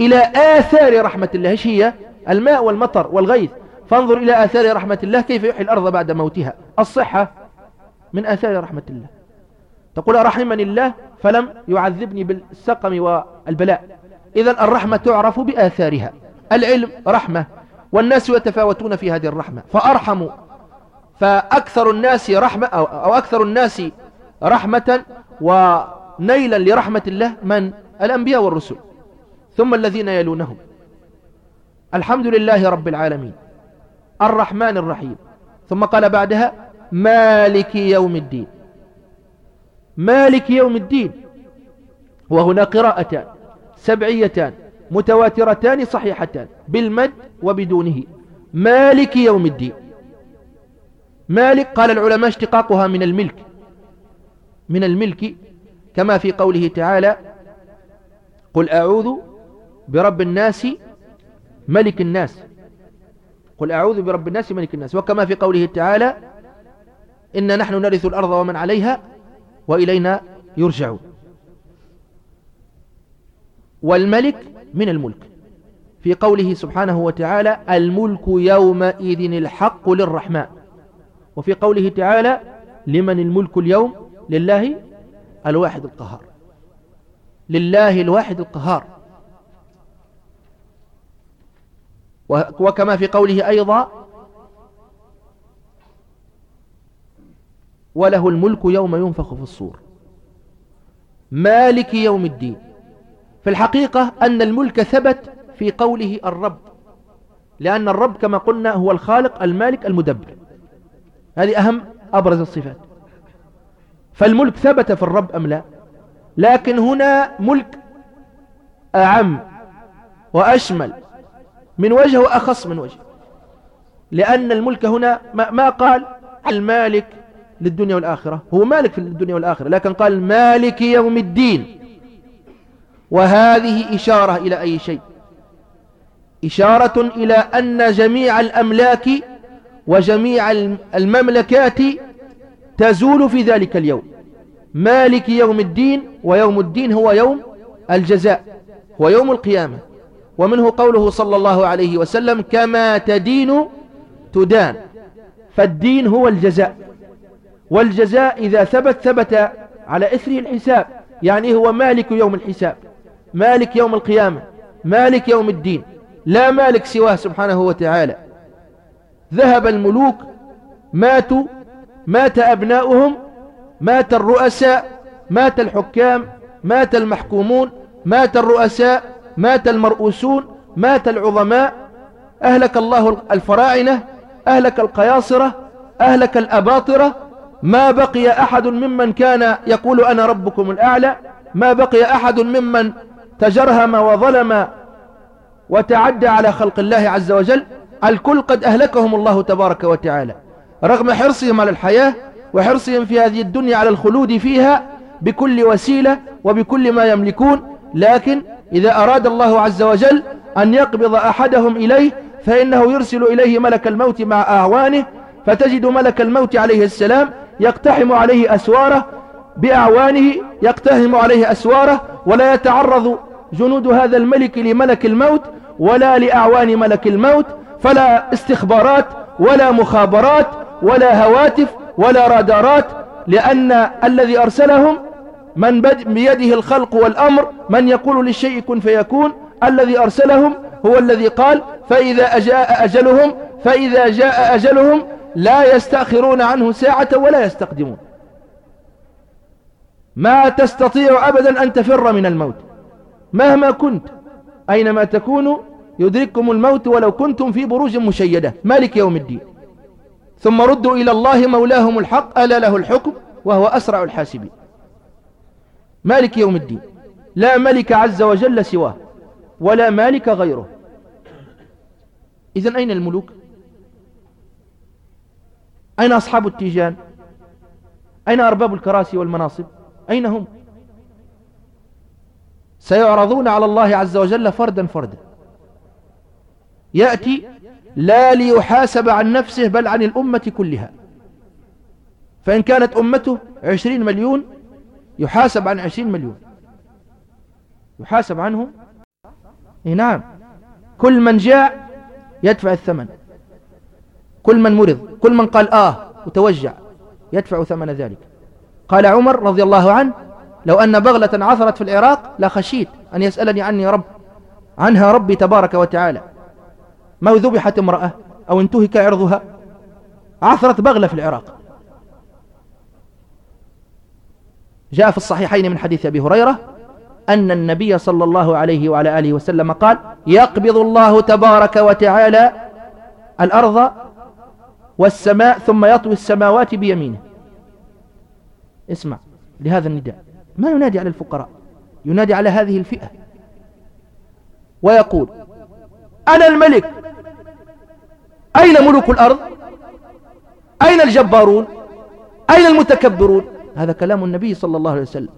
إلى آثار رحمة الله إيش هي؟ الماء والمطر والغيث. فانظر إلى آثار رحمة الله كيف يحيي الأرض بعد موتها. الصحة من آثار رحمة الله. تقول رحمني الله فلم يعذبني بالسقم والبلاء. إذا الرحمة تعرف بآثارها. العلم رحمة والناس يتفاوتون في هذه الرحمة. فأرحموا فأكثر الناس رحمة أو, أو أكثر الناس رحمة ونيلا لرحمة الله من؟ الأنبياء والرسل. ثم الذين يلونهم. الحمد لله رب العالمين. الرحمن الرحيم. ثم قال بعدها مالك يوم الدين. مالك يوم الدين. وهنا قراءتان سبعيتان متواترتان صحيحتان بالمد وبدونه. مالك يوم الدين. مالك قال العلماء اشتقاقها من الملك. من الملك كما في قوله تعالى قل أعوذ برب الناس ملك الناس. قل أعوذ برب الناس ملك الناس. وكما في قوله تعالى إن نحن نرث الأرض ومن عليها وإلينا يرجعون. والملك من الملك. في قوله سبحانه وتعالى الملك يومئذ الحق للرحمن. وفي قوله تعالى لمن الملك اليوم؟ لله الواحد القهار. لله الواحد القهار. وكما في قوله أيضا وله الملك يوم ينفخ في الصور. مالك يوم الدين. في الحقيقة أن الملك ثبت في قوله الرب لأن الرب كما قلنا هو الخالق المالك المدبر. هذه أهم أبرز الصفات. فالملك ثبت في الرب أم لا؟ لكن هنا ملك أعم وأشمل. من وجه وأخص من وجه. لأن الملك هنا ما قال المالك للدنيا والآخرة. هو مالك في الدنيا والآخرة لكن قال مالك يوم الدين. وهذه إشارة إلى أي شيء؟ إشارة إلى أن جميع الأملاك وجميع المملكات تزول في ذلك اليوم. مالك يوم الدين ويوم الدين هو يوم الجزاء ويوم القيامة. ومنه قوله صلى الله عليه وسلم كما تدين تدان. فالدين هو الجزاء. والجزاء إذا ثبت ثبت على إثره الحساب. يعني هو مالك يوم الحساب مالك يوم القيامة مالك يوم الدين. لا مالك سواه سبحانه وتعالى. ذهب الملوك ماتوا مات أبناؤهم مات الرؤساء مات الحكام مات المحكومون مات الرؤساء مات المرؤوسون مات العظماء أهلك الله الفراعنة أهلك القياصرة أهلك الأباطرة. ما بقي أحد ممن كان يقول أنا ربكم الأعلى؟ ما بقي أحد ممن تجرهم وظلم وتعدى على خلق الله عز وجل؟ الكل قد أهلكهم الله تبارك وتعالى. رغم حرصهم على الحياة وحرصهم في هذه الدنيا على الخلود فيها بكل وسيلة وبكل ما يملكون لكن إذا أراد الله عز وجل أن يقبض أحدهم إليه فإنه يرسل إليه ملك الموت مع أعوانه فتجد ملك الموت عليه السلام يقتحم عليه أسواره بأعوانه يقتحم عليه أسواره ولا يتعرض جنود هذا الملك لملك الموت ولا لأعوان ملك الموت فلا استخبارات ولا مخابرات ولا هواتف ولا رادارات لأن الذي أرسلهم من بيده الخلق والأمر من يقول للشيء كن فيكون الذي أرسلهم هو الذي قال فإذا جاء أجلهم فإذا جاء أجلهم لا يستأخرون عنه ساعة ولا يستقدمون. ما تستطيع أبدا أن تفر من الموت. مهما كنت أينما تكونوا يدرككم الموت ولو كنتم في بروج مشيدة. مالك يوم الدين. ثم ردوا إلى الله مولاهم الحق ألا له الحكم وهو أسرع الحاسبين. مالك يوم الدين. لا ملك عز وجل سواه ولا مالك غيره. إذن أين الملوك؟ أين أصحاب التيجان؟ أين أرباب الكراسي والمناصب؟ أين هم؟ سيعرضون على الله عز وجل فردا فردا. يأتي لا ليحاسب عن نفسه بل عن الأمة كلها. فإن كانت أمته عشرين مليون يحاسب عن عشرين مليون. يحاسب عنهم؟ نعم. كل من جاء يدفع الثمن. كل من مرض. كل من قال آه وتوجع يدفع ثمن ذلك. قال عمر رضي الله عنه لو أن بغلة عثرت في العراق لخشيت أن يسألني عني رب عنها ربي تبارك وتعالى. ما ذبحت امرأة أو انتهك عرضها؟ عثرت بغلة في العراق. جاء في الصحيحين من حديث أبي هريرة أن النبي صلى الله عليه وعلى آله وسلم قال يقبض الله تبارك وتعالى الأرض والسماء ثم يطوي السماوات بيمينه. اسمع لهذا النداء. ما ينادي على الفقراء؟ ينادي على هذه الفئة. ويقول أنا الملك. أين ملوك الأرض؟ أين الجبارون؟ أين المتكبرون؟ هذا كلام النبي صلى الله عليه وسلم.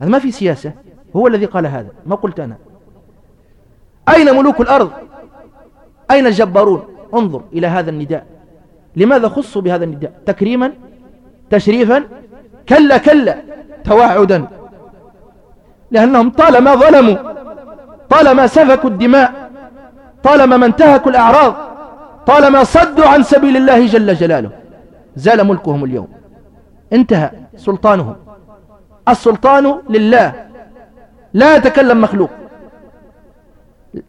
هذا ما في سياسة. هو الذي قال هذا. ما قلت أنا. أين ملوك الأرض؟ أين الجبارون؟ انظر إلى هذا النداء. لماذا خصوا بهذا النداء؟ تكريما؟ تشريفا؟ كلا كلا. توعدا. لأنهم طالما ظلموا طالما سفكوا الدماء طالما ما انتهكوا الأعراض طالما صدوا عن سبيل الله جل جلاله زال ملكهم اليوم. انتهى سلطانهم السلطان لله. لا يتكلم مخلوق.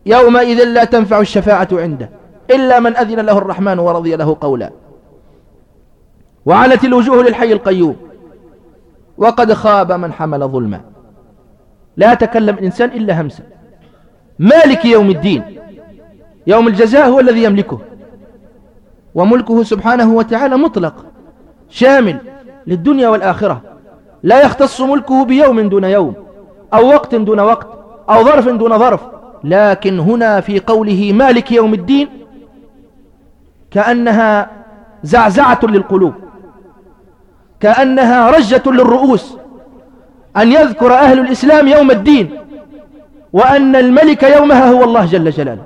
يومئذ لا تنفع الشفاعة عنده. إلا من أذن له الرحمن ورضي له قولا. وعنت الوجوه للحي القيوم. وقد خاب من حمل ظلما. لا يتكلم الإنسان إلا همسا. مالك يوم الدين. يوم الجزاء هو الذي يملكه. وملكه سبحانه وتعالى مطلق. شامل. للدنيا والآخرة. لا يختص ملكه بيوم دون يوم أو وقت دون وقت أو ظرف دون ظرف. لكن هنا في قوله مالك يوم الدين كأنها زعزعة للقلوب كأنها رجة للرؤوس. أن يذكر أهل الإسلام يوم الدين وأن الملك يومها هو الله جل جلاله.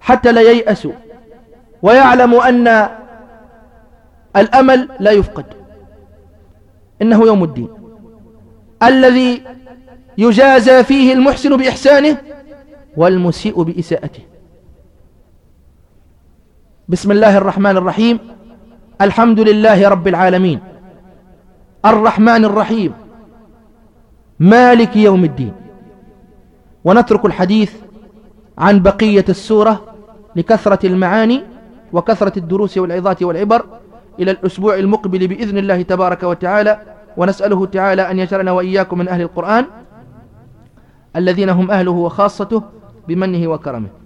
حتى لا ييأسوا ويعلموا أن الأمل لا يفقد. إنه يوم الدين. الذي يجازى فيه المحسن بإحسانه والمسيء بإساءته. بسم الله الرحمن الرحيم. الحمد لله رب العالمين. الرحمن الرحيم. مالك يوم الدين. ونترك الحديث عن بقية السورة لكثرة المعاني وكثرة الدروس والعظات والعبر. إلى الأسبوع المقبل بإذن الله تبارك وتعالى ونسأله تعالى أن يجعلنا وإياكم من أهل القرآن الذين هم أهله وخاصته بمنه وكرمه.